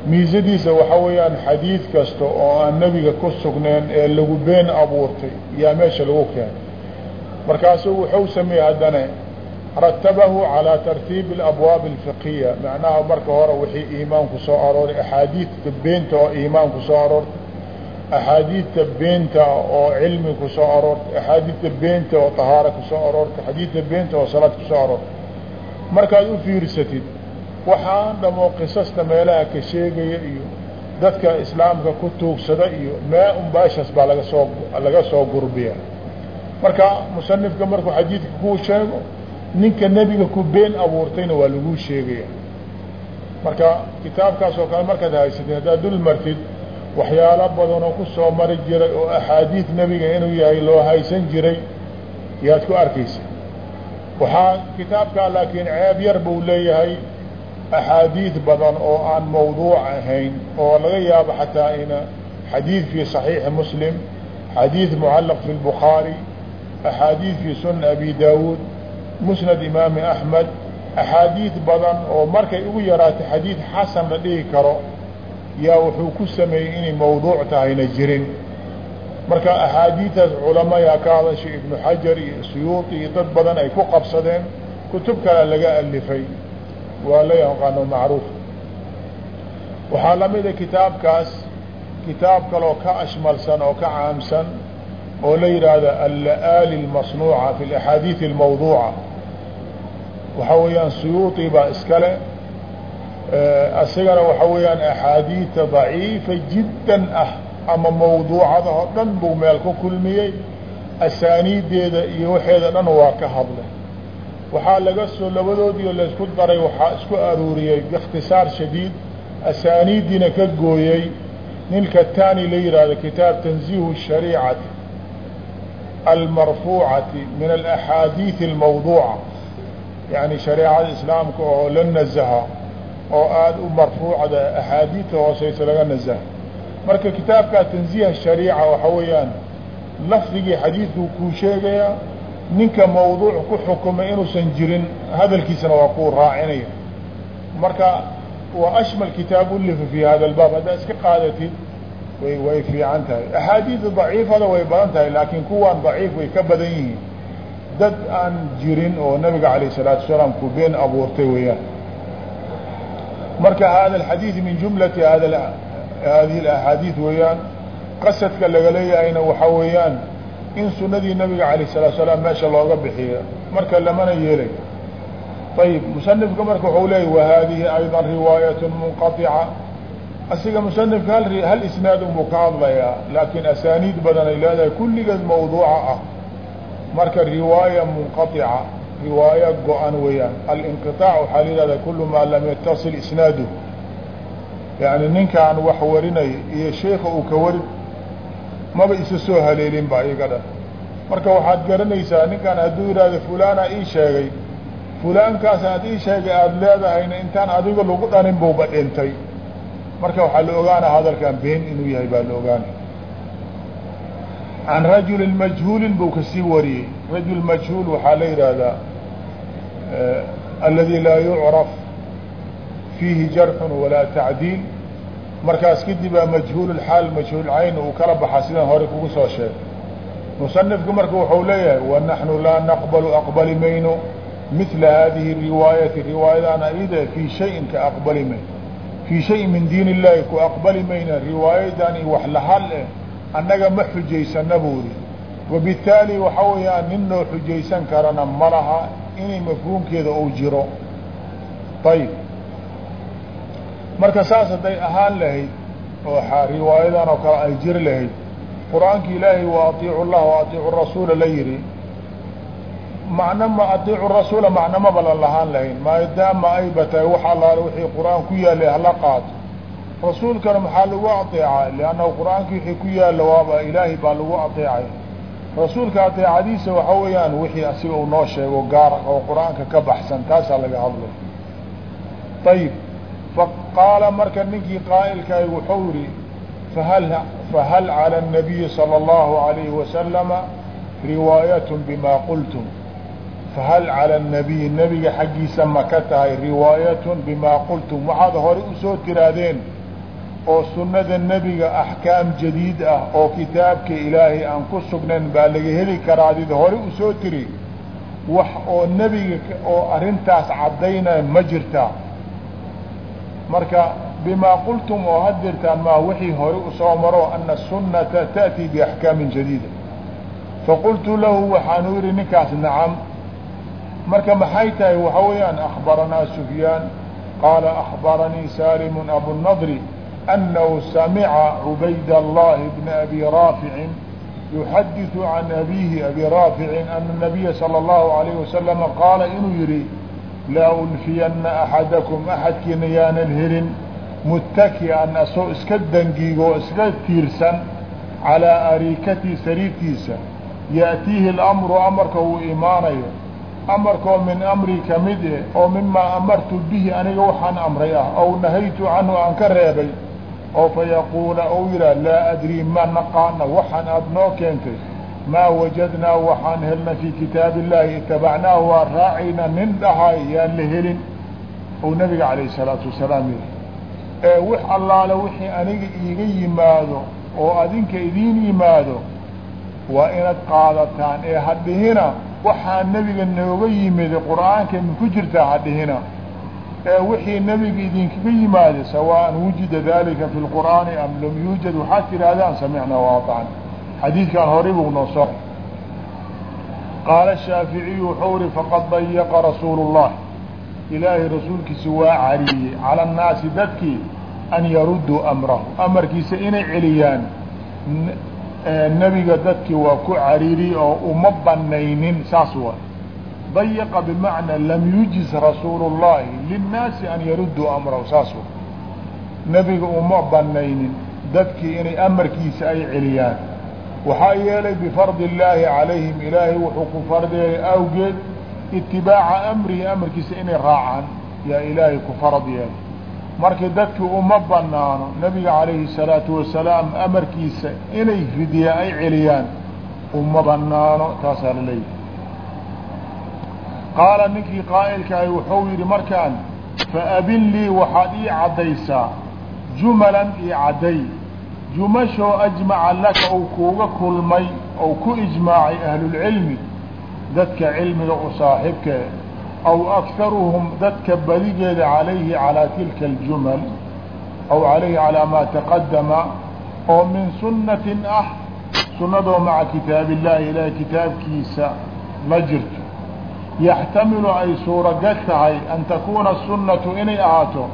miisadiisa waxa weeyaan xadiid kasta oo aan nebiga ku sugnayn ee lagu been abuurtay yaa meesha lagu keenay markaasuu wuxuu sameeyey haddana ratabahu calىa tartiibi اabwaab اlfiqiya macnaha marka hore wixii iimaanku soo arooray axaadiidta beenta oo iimaan ku soo aroortay axaadiidta beenta oo cilmi ku soo aroortay axaadiidta beenta oo طahaara ku soo aroortay xadiidta beenta oo salaad ku soo aroortay markaad u fiirsatid waxaan dhamoo qisasta meelaha ka sheegaya iyo dadka islaamka ku tuugsada iyo maa unbaashaas baa laga soo laga soo gurbiya marka musanifka markuu xadiidka kuu sheego ninka nebiga ku been abuurtayna waa laguu sheegaya marka kitaabkaas oo kale markaad haysatid haddaad dul martid waxyaalo badanoo ku soo mari jiray oo axaadiid nebiga inuu yahay loo haysan jiray yaad ku arkaysa waxaa kitaabkaa laakiin ceeb yar buu leeyahay axaadiid badan oo aan mawduuc ahayn oo laga yaabo xataa ina xadiid fii صaxiixi muslim xadiid mucalaq fi اlbukhaari axaadiid fii sunan abi daawuud musnad imaami axmed axaadiid badan oo markay ugu yaraatay xadiid xasan la dhihi karo yaa wuxuu ku sameeyey inay mawduuc tahayna jirin. Marka axaadiidaas culama yaa ka hadashay ibnu xajar iyo suyuuti iyo dad badan ay ku qabsadeen kutub kale laga alifay waa la yaqaano macruuf. Waxaa lamida kitaabkaas kitaab kaloo ka ashmalsan oo ka caamsan oo la yidhaahdo alla'aali almasnuuca fi alaxaadiid almawduuca. Waxa weeyaan suyuuطi baa iskale isagana waxa weeyaan axaadiidta daciifa jiddan ah ama mawduucada dhan buu meel ku kulmiyey. Asaaniideeda iyo waxeeda dhan waa ka hadlay. Waxaa laga soo labadoodiio laysku daray waxaa isku aruuriyey biikhtisaar shadiid. Asaaniidiina ka gooyey. Ninka taani la yidhaahdo kitaab tanziihu shariicati almarfuucati min alaxaadiid almawduuca yani shareecada islaamka oo la nazaha oo aada u marfuucda axaadiidta hooseysa laga nazaha marka kitaabkaa tanziiha shariica waxa weeyaan lafdigii xadiidkuu kuu sheegayaa ninka mawduuc ku xukumay inuusan jirin hadalkiisana waa kuu raacinaya marka waa ashmal kitaab ulifa fi hada albaab haddaad iska qaadatid way way fiican tahay axaadiida daciifada way badan tahay laakiin kuwaan daciif way ka badan yihiin dad aan jirin oo nabiga alayه الsalaatu wasalaam ku been abuurtay weeyaan marka hada الxadiiث min jumlati hadihi اaxaadiiث weeyaan qasadka laga leeyahayna waxaa weeyaan in sunadii nabiga alayه الsalatu salaam meesha looga bixiyo marka lamana yeelay ayib musanifka marka waxau leeyay wahadihi ayضا riwaayaة munqaطica asiga musanifka hal hal isnaad unbuu ka hadlayaa laakiin asaaniid badan ay leedahay kulligeed mawduuca ah. Marka riwaaya munqaطica riwaaya go-an weeyaan. Alinqiطaac waxaa layihahdaa kulu maa lam yatasil isnaaduh yani ninkaan wax warinay iyo sheika uu ka warin maba isa soo haleelin ba iyaga dhan. Marka waxaad garanaysaa ninkaan hadduu yidhaahdo fulaana ii sheegay fulaankaasaad ii sheegay aada leedahayna intaan adiga lagu dhanin buuba dhintay marka waxaa la ogaana hadalkan been inuu yahay baa la ogaanay can rajuli majhuulin buu ka sii wariyey. Rajul majhuul waxaa la yidhaahdaa aladi laa yucraf fiihi jarxun walaa tacdiil. Markaas kadib baa majhuul xaal majhuul cayn uu kala baxa sidaan hore kugu soo sheegay. Musanifku marka wuxuu leeyahay wanaxnu laa naqbalu aqbali mayno mila hadihi riwaayati. Riwaayadaan ayda fii shayin ka aqbali mayn fii shayin min diin illahi ku aqbali mayna riwaayadan i wax lahal eh annaga ma xujaysana buuri. Wabittaali waxa weeyaan nin noo xujaysan karana ma laha inay mafhuumkeeda uu jiro. Ayib marka saas hadday ahaan lahayd oo riwaayadan oo kale ay jiri lahayd qur'aanka ilaahay wa atiicu llah wa atiicu rasuula la yihi macno ma atiicu rasuula macnomaba la lahaan lahayn maadaama ayba tahay wax allaale wixii qur-aan ku yaalay hala qaato rasuulkana maxaa lagu ateecaa liannahu qur-aanki wixii ku yaalla waaba ilaahay baa lagu ateecay rasuulka ateecadiisa waxa weeyaan wixii asiga uu noo sheego gaar oo qur-aanka ka baxsan taasaa laga hadlay ayib faqaala marka ninkii qaa'ilkaay wuxuu yihi fahal fahal calى الnabiyi salى اllahu عalayhi wasalama riwaayat bima qultum fahal calى الnabiyi nebiga xaggiisa ma ka tahay riwaayat bima qultum waxaad hore usoo tiraadeen oo sunnada nebiga axkaam jadiid ah oo kitaabka ilaahay aan ku sugnayn baa laga heli karaa adid hore usoo tiri wax oo nebiga oo arrintaas caddaynaya ma jirtaa marka bimaa qultum oo had jirtaan maa wixii hore usoo maro ana sunnata ta'tii biaxkaamin jadiida faqultu lahu waxaanu yihi ninkaas nacam marka maxay tahay waxa weeyaan akbaranaa sufyaan qaala akbaranii salimu abunadri أنه سمع عبيد الله بن أبي رافع يحدث عن أبيه أبي رافع أن النبي صلى الله عليه وسلم قال inuu yihi لا ألفين أحدكم أحadkiina yaanan helin متakiئan asoo iska dangigo iska tiirsan عalىa arikati sariirtiisa يأتiihi الأمر amarka uu imaanayo amarkoo min amri ka mid eh oo mimaa amartu bihi aniga waxaan amray ah ow nahaytu canhu aan ka reebay oo fayaquula ou yidhaah laa adrii ma naqaana waxaan aada noo keentay maa wajadnaa waxaan helna fii kitaabi illaahi itabacnaahu waa raacayna nin dhahay yaan la helin ou nabiga calayh isalaatu wasalaam yihi ee wix allaale wixii aniga iiga yimaado oo adinka idiin yimaado waa inaad qaadataan ee hadhihina waxaa nebiga nooga yimid qur'aanka ma ku jirtaa hadhihina. Ee wixii nebiga idinkaga yimaada sawaan wujida dalika fi lqur'aani am lam yuujad waxaad tidhaahdaan samicna waatacna xadiidkan horey buu noo soo qaala shaaficiyu wuxuu ri faqad dayaqa rasuulu llahi ilaahay rasuulkiisa waa cariyey. Cala annaasi dadkii an yarudduu amrahu. Amarkiisa inay celiyaan nebiga dadkii waa ku cariiri oo uma banaynin saas wa dayaqa bimacnaa lam yujiz rasuulu llahi linnaasi an yarudduu amrahu saas wa nebiga uma banaynin dadkii inay amarkiisa ay celiyaan. Waxaa yeelay bifardi illaahi calayhim ilaahay wuxuu ku fardeeyay awgeed itibaaca amrihi amarkiisa inay raacaan yaa ilaahay ku farad yeelay markii dadkii uma banaano nabiga calayhi الsalaatu wasalaam amarkiisa inay ridiyaan ay celiyaan uma banaano taasaa la leeyahay. Qaala ninkii qaa'ilkahay wuxuu yidhi markaan faabin lii waxaad ii caddaysaa jumalan ii cadday. Jumashoo ajmaca laka ou kuuga kulmay ou ku ijmaacay ahlulcilmi dadka cilmiga u saaxibka aw akharuhum dadka badigeeda calayhi calaa tilka aljumal aw calayhi calaa maa taqadama oo min sunnatin ah sunnadoo maca kitaab illahi ilaahay kitaabkiisa la jirto yaxtamilu ay suuragal tahay an takuuna sunnatu inay ahaato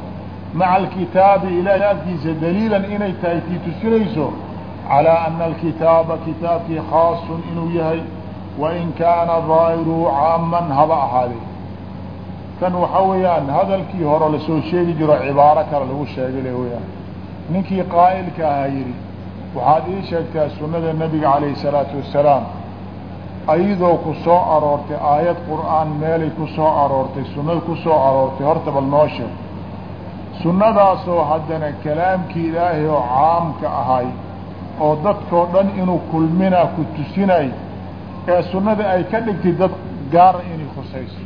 maca alkitaabi ilahay kitaabkiisa daliilan inay tahay tii tusinayso calaa ana alkitaaba kitaabkii khaasun inuu yahay wain kaana daahiruhu caaman haba ahaadee kan waxaa weeyaan hadalkii hore la soo sheegi jiro cibaaro kale lagu sheegay weyaan ninkii qaa'ilka ahaa yidhi waxaad ii sheegtaa sunnada nebiga calayhi salaatu wassalaam. Ayadoo ku soo aroortay aayad qur'aan meelay ku soo aroortay sunnada ku soo aroortay horta bal noo sheeg. Sunnadaasoo haddana kalaamkii ilaahay oo caamka ahay oo dadkoo dhan inuu kulminaa ku tusinay ee sunnada ay ka dhigtay dad gaara inay khusayso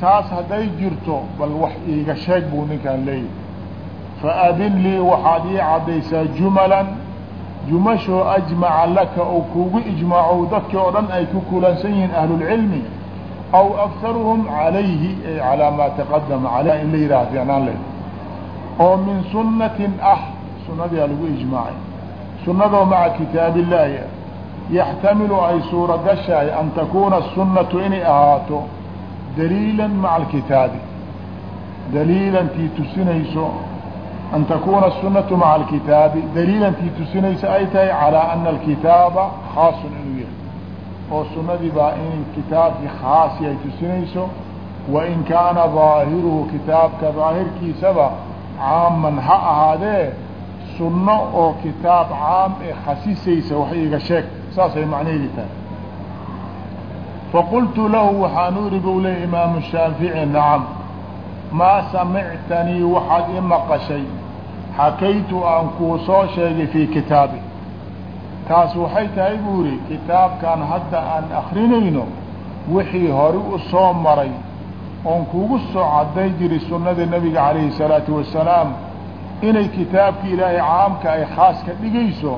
saas hadday jirto bal wax iiga sheeg buu ninkaan leeyahy faadin lii waxaad ii caddaysaa jumalan jumashoo ajmaca laka oo kuugu ijmaaco dadkii oo dhan ay ku kulansan yihiin ahlulcilmi aw akharuhum calayhi ay calaa maa taqadama aleyh in la yidhaha fiicnaan leh oo min sunnatin ah sunnadiaa lagu ijmaacay. Sunnadoo maca kitaab illaahi yaxtamilu ay suura gashahay an takuuna sunnatu inay ahaato daliilan maca alkitaabi daliilan tii tusinayso an takuuna الsunaةu maca alkitaabi daliilantii tusinaysa ay tahay calىa ana alkitaaba khaasun inuu yahay oo sunadii baa in kitaabkii khaasi ay tusinayso wain kaana ظaahiruhu kitaabka daahirkiisaba caaman ha ahaadee sunno oo kitaab caam ee khasisaysa wax iiga sheeg saasay macnaheedi tahay faqultu lahu waxaanu iri bu le imaamu shaafici nacam maa samictanii waxaad i maqashay xakaytu aan kuu soo sheegay fii kitaabi taas waxay tahay buu ihi kitaabkan hadda aan akrinayno wixii hore u soo maray oon kugu soo cadday jiray sunnada nebiga calayhi salaatu wasalaam inay kitaabkii ilaahay caamka ay khaas ka dhigayso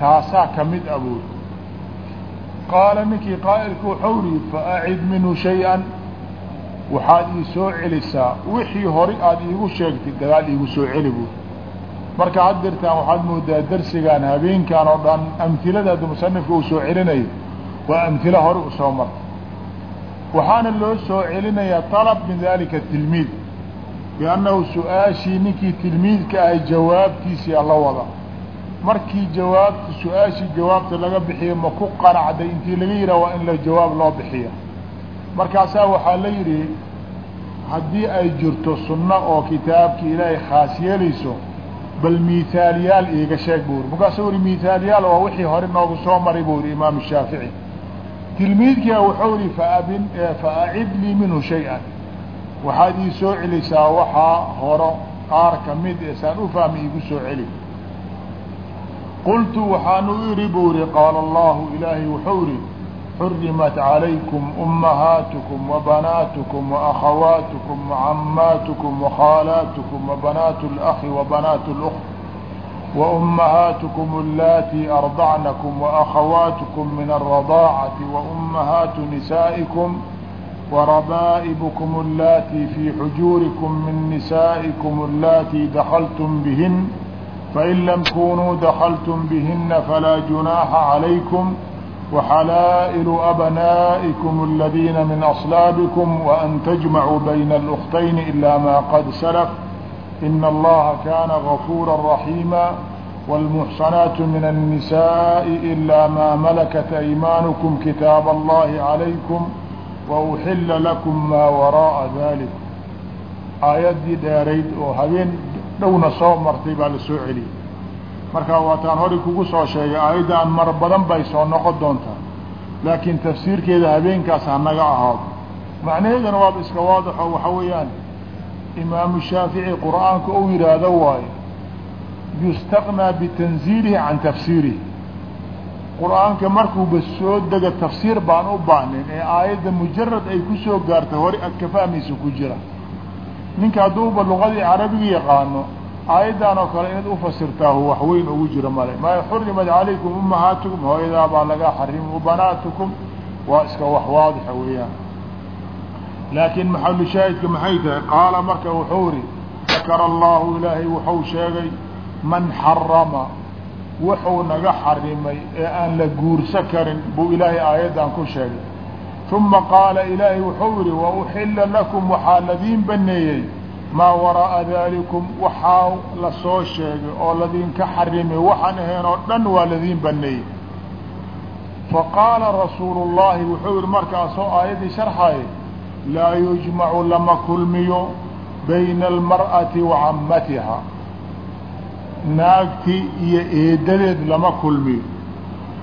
taasaa ka mid a buuri qaala ninkii qaa'ilku waxau ihi fa acid minhu shay-an. Waxaad ii soo celisaa. Wixii hore aada iigu sheegtay dagaal iigu soo celi buuri marka had dirtaan waxaad moodaa darsigan habeenkan oo dhan amhilada hadda musanifka uu soo celinayo waa amhilo hore u soo martay. Waxaana loo soo celinayaa طalab min dalika tilmiid biannahu su'aashii ninkii tilmiidka ahay jawaabtiisii alla wada markii jawaabta su'aashii jawaabta laga bixiyo ma ku qanacday intii laga yidhah waa in la jawaab loo bixiya markaasaa waxaa la yidhi haddii ay jirto sunno oo kitaabkii ilaahay khaas yeelayso bal mihaaliyaal iiga sheeg bu uri markaasuu uri mihaaliyaal waa wixii hore noogu soo maray bu uri imaamu shaafici. Tilmiidkia wuxuu ihi faabin faacid lii minhu shay-an. Waxaad ii soo celisaa waxaa horo qaar ka mid e saan u fahmi iigu soo celi qultu waxaanu ihi bu uri qaala allahu ilaahay wuxuu ihi xurimat calaykum ummahaatukum wabanaatukum waakhawaatukum wacammaatukum wakhaalaatukum wabanaatu اlأkhi wabanaatu اlأkt waummahaatukum alatii ardacnakum waakhawaatukum min alradaacati waummahaatu nisaa'ikum warabaa'ibukum alatii fii xujuurikum min nisaa'ikum alatii dakaltum bihin fain lam kunuu dakltum bihina falaa junaaxa عalaykum وxalaa'ilu abnaaئikum اladiina min aصlaabikum waan tajmacuu bayna اlأktayni ilaa maa qad salf ina allaha kaana غafuura raxiima wاlmuxsanaatu min الnisaaءi ilaa maa malakat aymaanukum kitaab allahi عalaykum wauxila lakum maa waraaءa dalik aayaddii dheerayd oo habeen dhowna soo martay baa la soo celiyey. Marka waataan hori kugu soo sheegay aayaddan mar badan bay soo noqon doontaa. Laakiin tafsiirkeeda habeenkaas hanaga ahaado. Macnaheeduna waaba iska waadaxo waxa weeyaan imaamu shaafici qur'aanka uu yidhaahdo waayo yustaqnaa bitanziilihi can tafsiirihi. Qur'aanka markuuba soo dega tafsiir baan u baahnayn ee aayadda mujarad ay ku soo gaartay hore aad ka fahmaysa ku jira ninka hadduuba luqadii carabiga yaqaano aayaddan oo kale inaad ufasirtaahu wax weyn ugu jiro male. Maa xurimad calaykum ummahaatukum hooyadaa baa laga xarimay wabanaatukum waa iska wax waadixa weeyaan. Laakiin maxalu shaahidka maxay tahay? Qaala marka wuxuu iri dakara allahu ilaahay wuxuu sheegay man xarama wuxuu naga xarimay ee aan la guursa karin buu ilaahay aayaddan ku sheegay uma qaala ilaahay wuxuu yihi wa uxila lakum waxaa ladiin baneeyey maa waraa'a dalikum waxaa la soo sheegay oo ladinka xarimay waxaan ahayn oo dhan waa ladiin baneeyey faqaala rasuulu llahi wuxuu yihi markaasoo aayaddii sharxaye laa yujmacu lama kulmiyo bayna almar'ati wa cammatiha naagti iyo eedadeed lama kulmiyo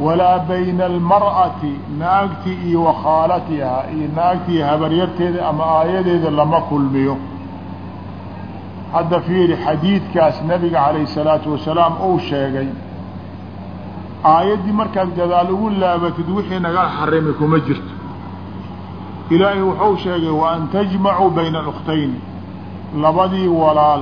walaa bayna almar'ati naagti iyo wakhaalatiha iyo naagti iyo habaryarteeda ama aayadeeda lama kulmiyo hadda fiiri xadiidkaas nabiga calayh salaatu wasalaam uu sheegay aayaddii markaad gadaal ugu laabatid wixii naga xarimay kuma jirto ilaahay wuxuu sheegay wa an tajmacuu bayna aluktayn labadii walaal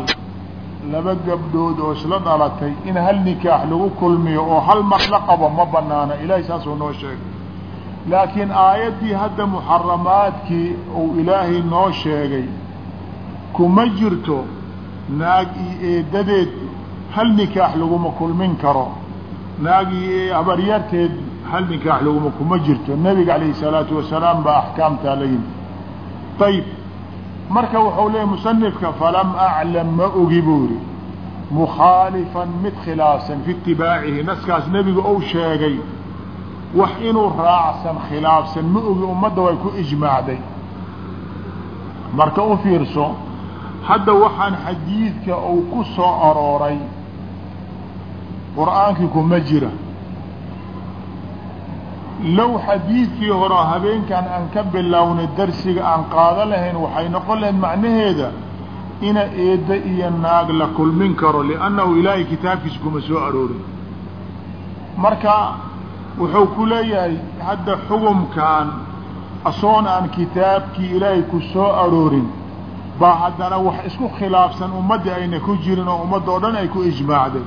laba gabdhood oo isla dhalatay in hal nikaax lagu kulmiyo oo hal mar la qabo ma banaana ilaahay saasuu noo sheegay. Laakiin aayaddii hadda muxaramaadkii uu ilaahay noo sheegay kuma jirto naag iyo eedadeed hal nikaax laguma kulmin karo. Naag iyo habaryarteed hal nikaax laguma kuma jirto. Nebiga calayhi salaatu wasalaam baa axkaamtaa la yimi ayib marka wuxuu leeyay musanifka falam aclam ma ogi buu yihi mukhaalifan mid khilaafsan fi itibaacihi naskaas nebiga ou sheegay wax inuu raacsan khilaafsan ma ogi ummadda way ku ijmaacday marka u fiirso hadda waxaan xadiidka uu ku soo arooray qur'aankii kuma jira low xadiidkii hore habeenkan aan ka bilownay darsiga aan qaado lahayn waxay noqon lahayd macnaheeda ina eedda iyo naag la kulmin karo liannahu ilaahay kitaabkiisa kuma soo aroorin. Marka wuxuu ku leeyahay hadda xugumkan asoon aan kitaabkii ilaahay ku soo aroorin baa haddana wax isku khilaafsan ummadda ayna ku jirin oo ummadda oo dhan ay ku ijmaacday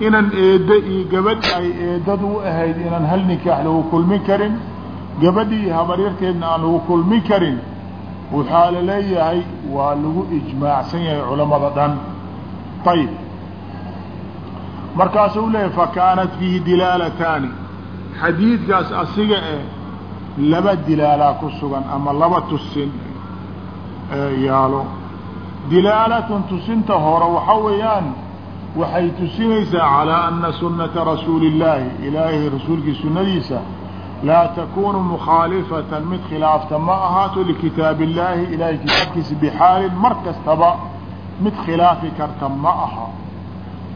inan eeddo iyo gabadh ay eedad u ahayd inaan hal nikaax lagu kulmin karin gabadhii habaryarteedna aan lagu kulmin karin waxaa la leeyahay waa lagu ijmaacsan yahay culamada dhan. Ayib markaasuu leeyahay fakaanat fiihi dilaalataani. Xadiidkaas asiga eh laba dilaalaa ku sugan ama laba tusin yaalo. Dilaalatun tusinta hore waxa weeyaan waxay tusinaysaa calىa ana sunata rasuuli اllaahi ilaahay rasuulkii sunadiisa laa takunu mukhaalifatan mid khilaafta ma ahaato likitaab illaahi ilaahay kitaabkiisa bixaalin mar kastaba mid khilaafi karta ma aha.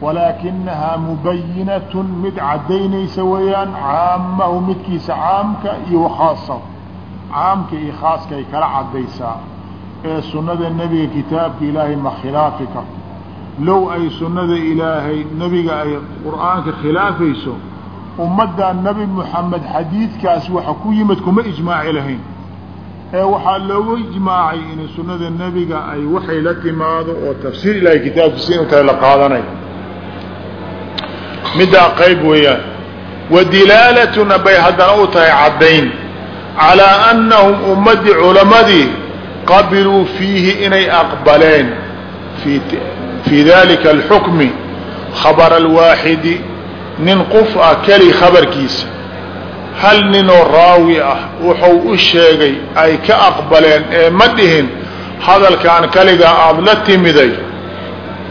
Walaakinahaa mubayinatun mid caddaynaysa weeyaan caamahu midkiisa caamka iyo wakhaasa caamka iyo khaaskay kala caddaysaa. Ee sunnada nebiga kitaabka ilaahay ma khilaafi karto low ay sunnada ilaahay nebiga ay qur'aanka khilaafayso ummadda nebi moxamed xadiidkaas waxa ku yimid kuma ijmaaci lahayn. Ee waxaa loogu ijmaacay inay sunnada nebiga ay waxay la timaado oo tafsiir ilaahay kitaabkiisa inu tahay la qaadanay. Middaa qayb weeyaan. Wa dilaalatuna bay haddana u tahay caddayn calaa annahum ummaddii culammadii qabiluu fiihi inay aqbaleen fii dalika alxukmi khabara alwaaxidi nin qof ah keli khabarkiisa. Hal ninoo raawi ah wuxuu u sheegay ay ka aqbaleen ee ma dhihin hadalkan keligaa aada la timiday.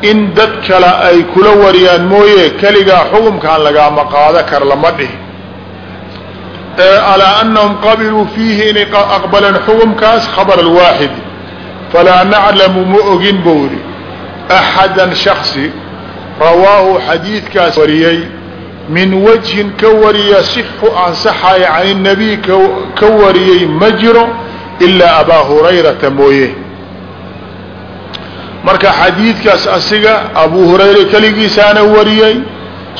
In dad kale ay kula wariyaan mooye keligaa xukumkan lagaama qaada kar lama dhihin. Alaa anahum qabiluu fiihi inay aqbaleen xukumkaas khabar alwaaxidi falaa naclamu ma ogin buu axadan shaksi rawaahu xadiidkaas wariyey min wajhin ka wariya sixu ansaxaya can inabiy ka wariyey ma jiro ilaa abaa hurayrata mooye marka xadiidkaas asiga abuu hurayra keligiisaana wariyey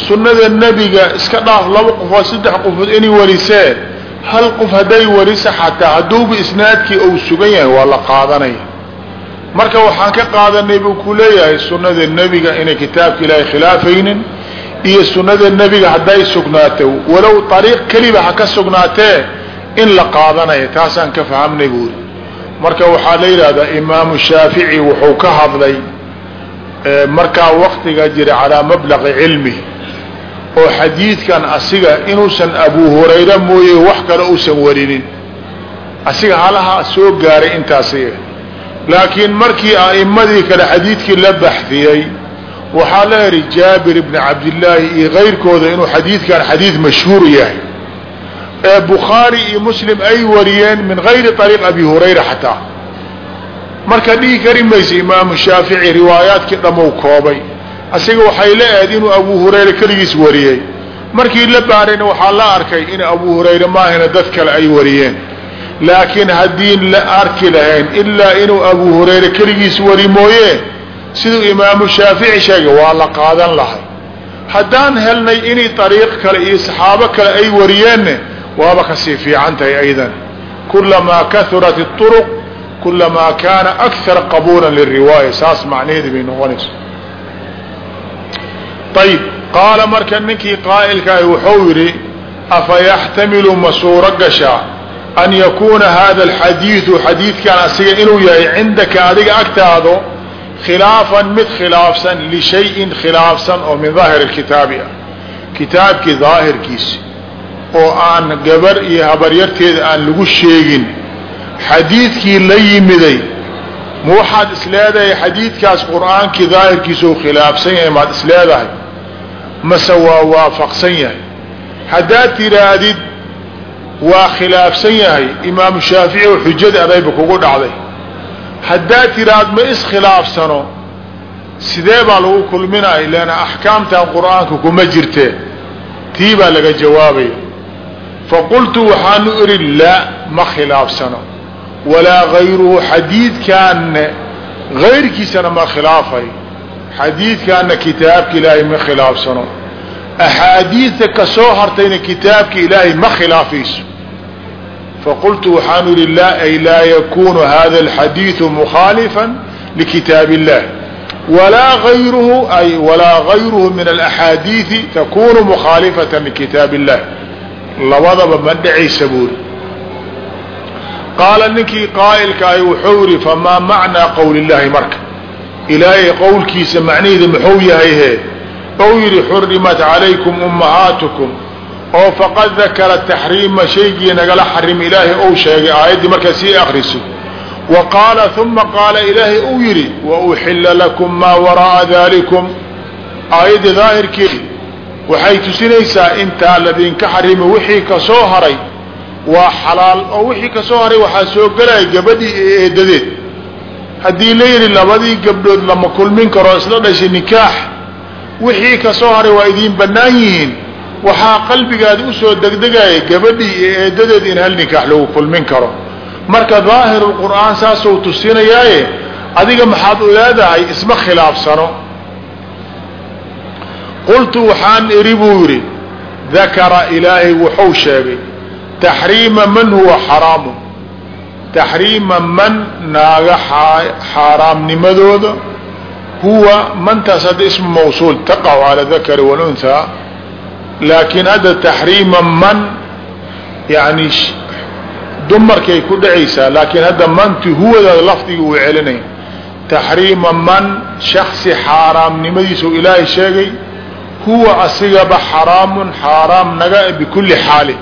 sunnada nebiga iska dhaaf laba qofood saddex qofood inay warisee hal qof hadday warisa xataa hadduuba isnaadkii uu sugan yahay waa la qaadanaya marka waxaan ka qaadanay buu ku leeyahay sunnada nebiga inay kitaabka ilaahay khilaafaynin iyo sunnada nebiga hadday sugnaato. Walow ariiq keliba ha ka sugnaatee in la qaadanayo taasaan ka fahamnay buuri marka waxaa la yidhahdaa imaamu shaafici wuxuu ka hadlay markaa waktiga jira calaa mablaqi cilmi oo xadiidkan asiga inuusan abu hurayra mooye wax kale uusan warinin. Asiga halaha soo gaaray intaasi laakiin markii a'immadii kale xadiidkii la baxfiyey waxaa la yidhi jaabir ibni cabdillaahi iyo kayrkooda inuu xadiidkan xadiid mashhuur yahay. Ee bukhaari iyo muslim ay wariyeen min gayri ariiq abi hurayra xataa. Marka dhihi kari maysa imaamu shaafici riwaayaadkii dhammou koobay. Asiga waxay la ahayd inuu abu hurayra keligiis wariyey. Markii la baarayna waxaa la arkay in abu hurayra maahina dad kale ay wariyeen laakiin haddii la arki lahayn ilaa inuu abu hurayra keligiis wari mooye siduu imaamu shaafici sheegay waa la qaadan lahay. Haddaan helnay inay ariiq kale iyo saxaabo kale ay wariyeenna waaba ka sii fiican tahay aydan. Kulamaa kahurat اطuruq kulamaa kaana akthar qabuula liriwaaya saas macnaheedi bay noqonaysa ayib qaala marka ninkii qaa'ilkaah wuxuu yidhi afa ma suuro gashaa an yakuuna hada alxadiidu xadiidkan asiga inuu yahay cindaka adiga agtaado khilaafan mid khilaafsan lishayin khilaafsan oo min daahir kitaabi ah kitaabkii daahirkiisi oo aan gabar iyo habaryarteeda aan lagu sheegin xadiidkii la yimiday ma waxaad isleedahay xadiidkaas qur'aankii daahirkiisa uu khilaafsan yahay maad isleedahay mase waa waafaqsan yahay haddaad tidhaahdid waa khilaafsan yahay. Imaamu shaafici oo xujada adayba kugu dhacday. Haddaad tidhaahd ma iskhilaafsano sidee baa lagu kulminaya leanna axkaamtan qur'aanka kuma jirtee tii baa laga jawaabaya faqultu waxaanu idhi laa ma khilaafsano. Walaa gayruhu xadiidkaanna gayrkiisana ma khilaafay. Xadiidkaana kitaabka ilaahay ma khilaafsano axaadiidta ka soo hartayna kitaabka ilaahay ma khilaafayso faqultu waxaanu idhi laa ay laa yakunu hada alxadiidu mukhaalifan likitaab illah walaa ayruhu ay walaa gayruhu min alaxaadiidi takunu mukhaalifatan likitaab illah labadaba ma dhacaysa buuri qaala ninkii qaa'ilka ay wuxuu yidhi famaa macnaa qowli illahi marka ilaahay qowlkiisa macnaheeda muxuu yahay hee ou yidhi xurimat calaykum ummahaatukum. Oo faqad dakara taxriima shaygii nagala xarim ilaahay ou sheegay aayaddii markaa sii akriso wa qaala uma qaala ilaahay uu yidhi wa uxilla lakum maa waraa'a dalikum aayaddii daahirkeedi waxay tusinaysaa intaa ladinka xarimi wixii ka soo haray waa xalaal oo wixii ka soo haray waxaa soo gelaya gabadhii ee eedadeed haddii la yidhi labadii gabdhood lama kulmin karo isla dhashay nikaax wixii ka soo haray waa idiin bannaan yihiin. Waxaa qalbigaada u soo degdegaya gabadhii iyo eedadeed in hal nikaax lagu kulmin karo. Marka daahirulqur'aan saasuu tusinayaaye adiga maxaad u leedahay isma khilaafsano. Qultu waxaan idhi buu yidhi dakara ilaahay wuxuu sheegay taxriima man huwa xaraamu? Taxriima man naaga xaaraamnimadooda huwa mantaas hadda ismu mawsuul taqacu cala dakari walunhaa laakiin hadda taxriima man yani dumarkay ku dhacaysaa laakiin hadda manti huwadaada lafdiga uu celinay taxriima man shaksi xaaraamnimadiisa uu ilaahay sheegay huwa asigaba xaraamun xaaraam naga bikulli xaali.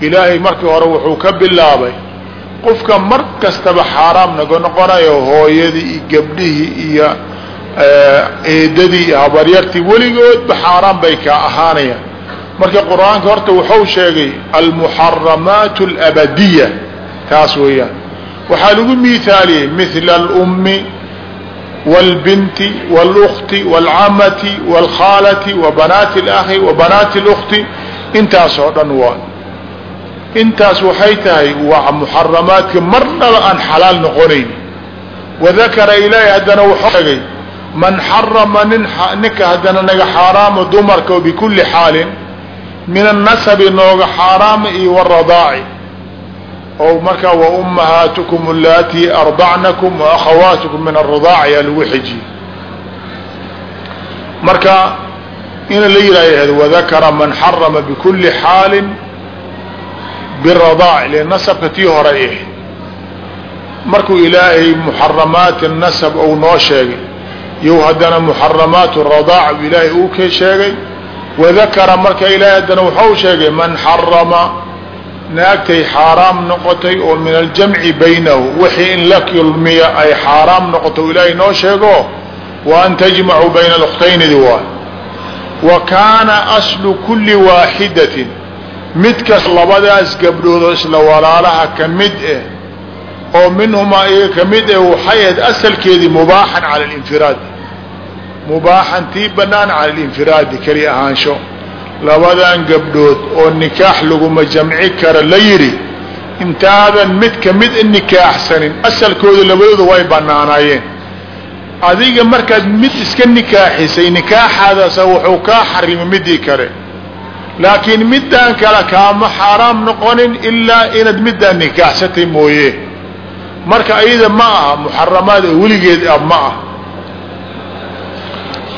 Ilaahay markii hore wuxuu ka bilaabay qofka mar kastaba xaaraam naga noqonayo hooyadii iyo gabdhihii iyo eedadii iyo habaryartii weligoodba xaaraan bay ka ahaanayaan marka qur-aanka horta wuxuu sheegay almuxaramaat alabadiya taas weeyaan waxaa lagu miithaaliyey mila alummi wاlbinti wاlukti wاlcamati wاlkhaalati wa banaati اlakhi wa banaati اlukti intaas oo dhan waa intaas waxay tahay waa muxaramaadka marnaba aan xalaal noqonayn wadakara ilaahi haddana wuxuu sheegay man xarama nin ninka haddana naga xaaraamo dumarka bikulli xaalin min annasabi nooga xaaraama iyo waradaaci oo markaa wa ummahaatukum alatii ardacnakum wa akhawaatukum min aradaac ayaa lagu xijiyey. Marka ina la yihahd wadakara man xarama bikulli xaalin biradaac le nasabka tii horay ah markuu ilaahay muxaramaati nasab ou noo sheegay yow haddana muxaramaat radaac ilaahay uu ka sheegay. Wadakara marka ilaahay haddana waxau sheegay man xarama naagtay xaaraam noqotay oo min aljamci baynahu wixii in la kulmiya ay xaaraam noqoto ilaahay noo sheego wa an tajmacuu bayna aluktaynidi waay. Wa kaana aslu kulli waaxidatin midkas labadaas gabdhoodoo isla walaalaha ka mid ah oo minhumaa iyaga ka mid ah waxay ahayd asalkeedii mubaaxan cala alinfiraadi. Mubaaxan tii bannaan cala alinfiraadi keli ahaansho. Labadan gabdhood oo nikaax laguma jamci kara la yidhi intaadan mid ka mid i nikaaxsanin asalkooda labadooda way bannaanaayeen. Adiga markaad mid iska nikaaxisay nikaaxaadasa wuxuu kaa xarimay midii kale laakiin midaan kale kaama xaaraam noqonin ilaa inaad midaan nikaaxsatay mooye. Marka ayada ma aha muxaramaad weligeed ah ma ah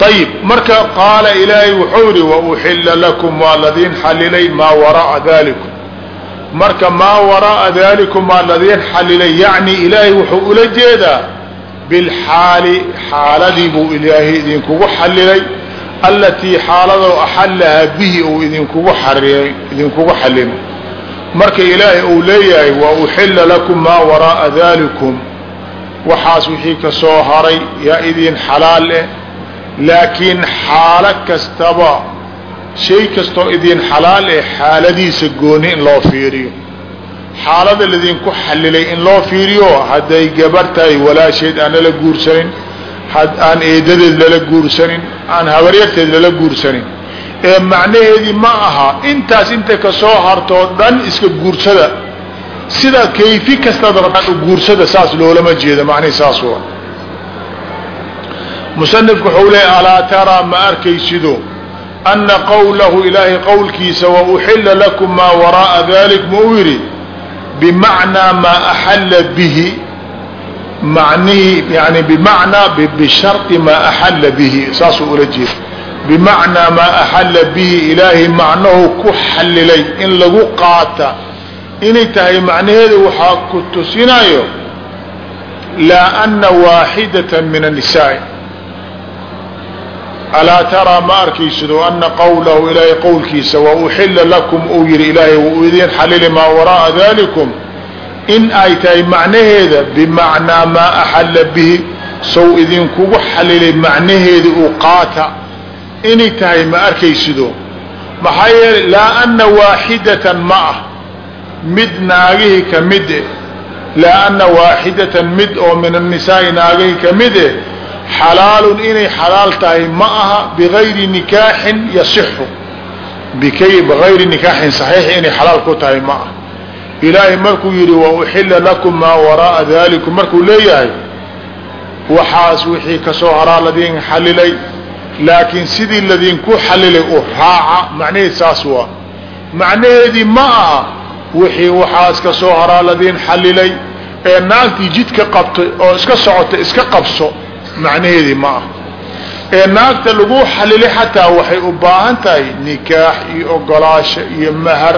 ayib marka qaala ilaahay wuxuu yihi wauxila lakum waa ladiin xalilay maa wara'a dalikum marka maa wara'a dalikum waa ladiin xalilay yacni ilaahay wuxuu ula jeedaa bilxaali xaaladii buu ilaahay idinkugu xalilay allatii xaaladoo axallahaa bihi uu idinkugu idinkugu xalilay marka ilaahay uu leeyahay wa uxilla lakum maa waraa'a dalikum waxaas wixii ka soo haray yaa idin xalaal eh laakiin xaalo kastaba shay kastoo idin xalaal eh xaaladiisa gooni in loo fiiriyo. Xaalada ladinku xalilay in loo fiiriyo hadday gabar tahay walaasheed aan lala guursanin aan eedadeed lala guursanin aan habaryarteed lala guursanin. Ee macnaheedii ma aha intaas inta ka soo hartoo dhan iska guursada. Sida kayfi kastaad rabaan guursada saas loolama jeedo macnihi saas wa musanifku wuxuu leeya alaa taraa ma arkaysido ana qawlahu ilaahay qowlkiisa wa uxila lakum maa waraa'a dalik ma uu yidhi bimacnaa maa axalla bihi macnihii yani bimacnaa bishardi maa axalla bihi saasuu ula jeeda. Bimacnaa maa axalla bihi ilaahay macnahu ku xallilay in lagu qaata. Inay tahay macnaheedu waxaa ku tusinayo laa ana waaxidata min annisaai alaa taraa ma arkaysido ana qawlahu ilaahay qowlkiisa wa uxila lakum uu yihi ilaahay wuu idin xalili maa wara'a dalikum in ay tahay macnaheeda bimacnaa maa axalla bihi sow idinkugu xalilay macnaheeda u qaata. Inay tahay ma arkaysido? Maxaa yeelay laa ana waaxidatan ma ah. Mid naagihii ka mid eh. Laa ana waaxidatan mid oo min annisaai naagihii ka mid eh xalaalun inay xalaal tahay ma aha bigayri nikaaxin yasixu. Bigayri nikaaxin saxiix inay xalaal ku tahay ma ah ilaahay markuu yidhi wa uxila lakum maa waraa'a dalikum markuu leeyahay waxaas wixii ka soo haraa ladiin xalilay laakiin sidii ladinku xalilay u raaca macnaheed saas waa. Macnaheedii ma aha wixii waxaas ka soo haraa ladiin xalilay ee naagtii jidka qabtay oo iska socotay iska qabso macnaheedii ma ah ee naagta lagu xalilay xataa waxay u baahan tahay nikaax iyo ogolaasho iyo mahar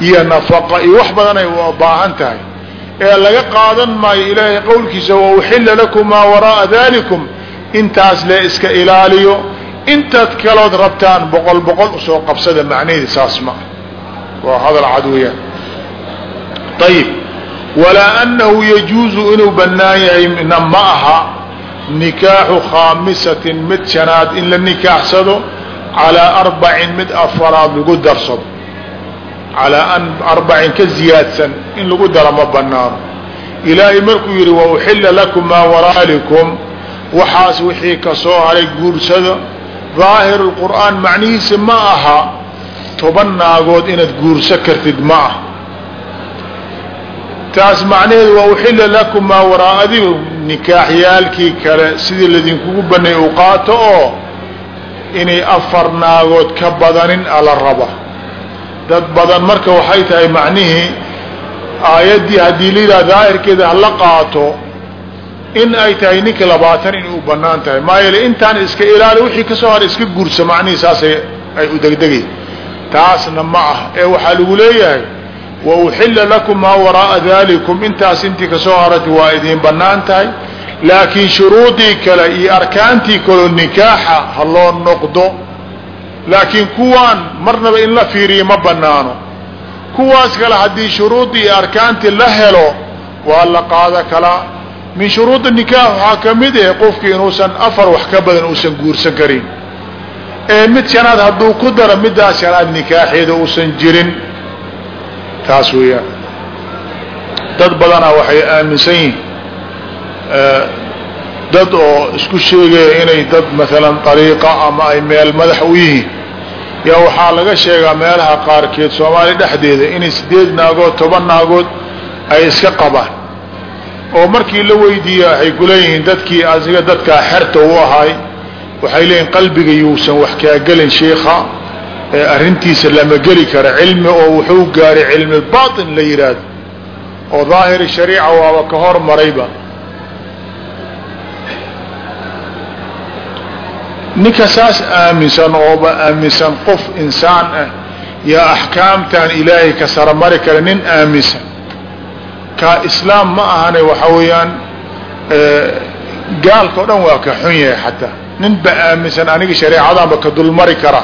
iyo nafaqa iyo wax badan ay u baahan tahay. Ee laga qaadan maayo ilaahay qowlkiisa wa uxilla lakum maa waraa'a dalikum intaas le iska ilaaliyo. Intaad kalood rabtaan boqol boqol u soo qabsada macnaheedi saas ma. Waa hadal cad weeyaan. Ayib walaa anahu yajuuzu inuu bannaan yahay na ma aha nikaaxu khaamisatin mid shanaad in la nikaaxsado calaa arbacin mid afaraad lagu darsado calaa arbacin ka ziyaadsan in lagu daro ma banaano ilaahay markuu yidhi wa uxilla lakum maa waraalikum waxaas wixii ka soo haray guursada daahiru lqur'aan macnihiisa ma aha toban naagood inaad guurso kartid ma ah. Taas macnaheedu waa uxilla lakum maa waraa'adigu nikaaxyaalkii kale sidii ladinkugu banay u qaato oo inay afar naagood ka badanin ala raba dad badan marka waxay tahay macnihii aayaddii haddii layidhaha daahirkeeda hala qaato in ay tahay ninka labaatan inay u bannaan tahay. Maa yeele intaan iska ilaali wixii ka soo hara iska guursa macnihii saasay ay u degdegay. Taasna ma ah. Ee waxaa lagu leeyahay wa uxila lakum maa waraa'a dalikum intaas intii ka soo harati waa idiin bannaan tahay. Laakiin shuruudii kale iyo arkaantii kaleo nikaaxa ha loo noqdo laakiin kuwaan marnaba in la fiiriyo ma bannaano. Kuwaas kale haddii shuruudii iyo arkaantii la helo waa la qaada kalaa min shuruudi nikaax waxaa ka mid ah qofkii inuusan afar wax ka badan uusan guursan karin. Ee mid shanaad hadduu ku daro middaas shanaad nikaaxeeda uusan jirin. Taas weeyaan. Dad badanaa waxay aaminsan yihiin dad oo isku sheegaya inay dad maalan dariiqa ama ay meel madax u yihiin yaa waxaa laga sheegaa meelaha qaarkeed soomaali dhexdeeda inay sideed naagood toban naagood ay iska qabaan. Oo markii la weydiiya waxay kuleeyihiin dadkii asiga dadkaa xerta u ahay waxay leeyihiin qalbiga yuusan wax kaa gelin sheikha ee arrintiisa lama geli kara. Cilmi oo wuxuu gaaray cilmi baatin la yidhaahdo oo daahiri shariica waaba ka hormarayba ninka saas aaminsan ooba aaminsan qof insaan ah yaa axkaamtan ilaahay ka saramari kara nin aaminsan. Kaa islaam ma ahane waxa weeyaan gaalka o dhan waa ka xun yahay xataa. Ninba aaminsan aniga shareecadaanba ka dulmari kara.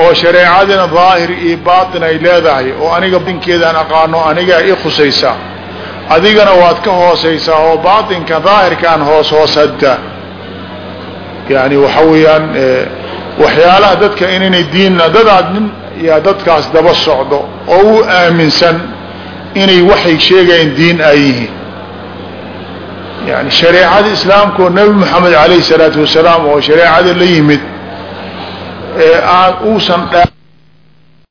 Oo shareecadina daahir iyo baatin ay leedahay oo aniga dinkeedaan aqaano anigaa i khusaysaa. Adigana waad ka hoosaysaa oo baatinka daahirkaan hoos hooshadaa yani waxa weeyaan waxyaalaha dadka inaynay diinna dadaad nin yaa dadkaas daba socdo oo u aaminsan inay waxay sheegayeen diin ay yihiin. Yani shareecada islaamka oo nebi moxamed alayh salaatu wasalaam oo shareecada la yimid aan uusan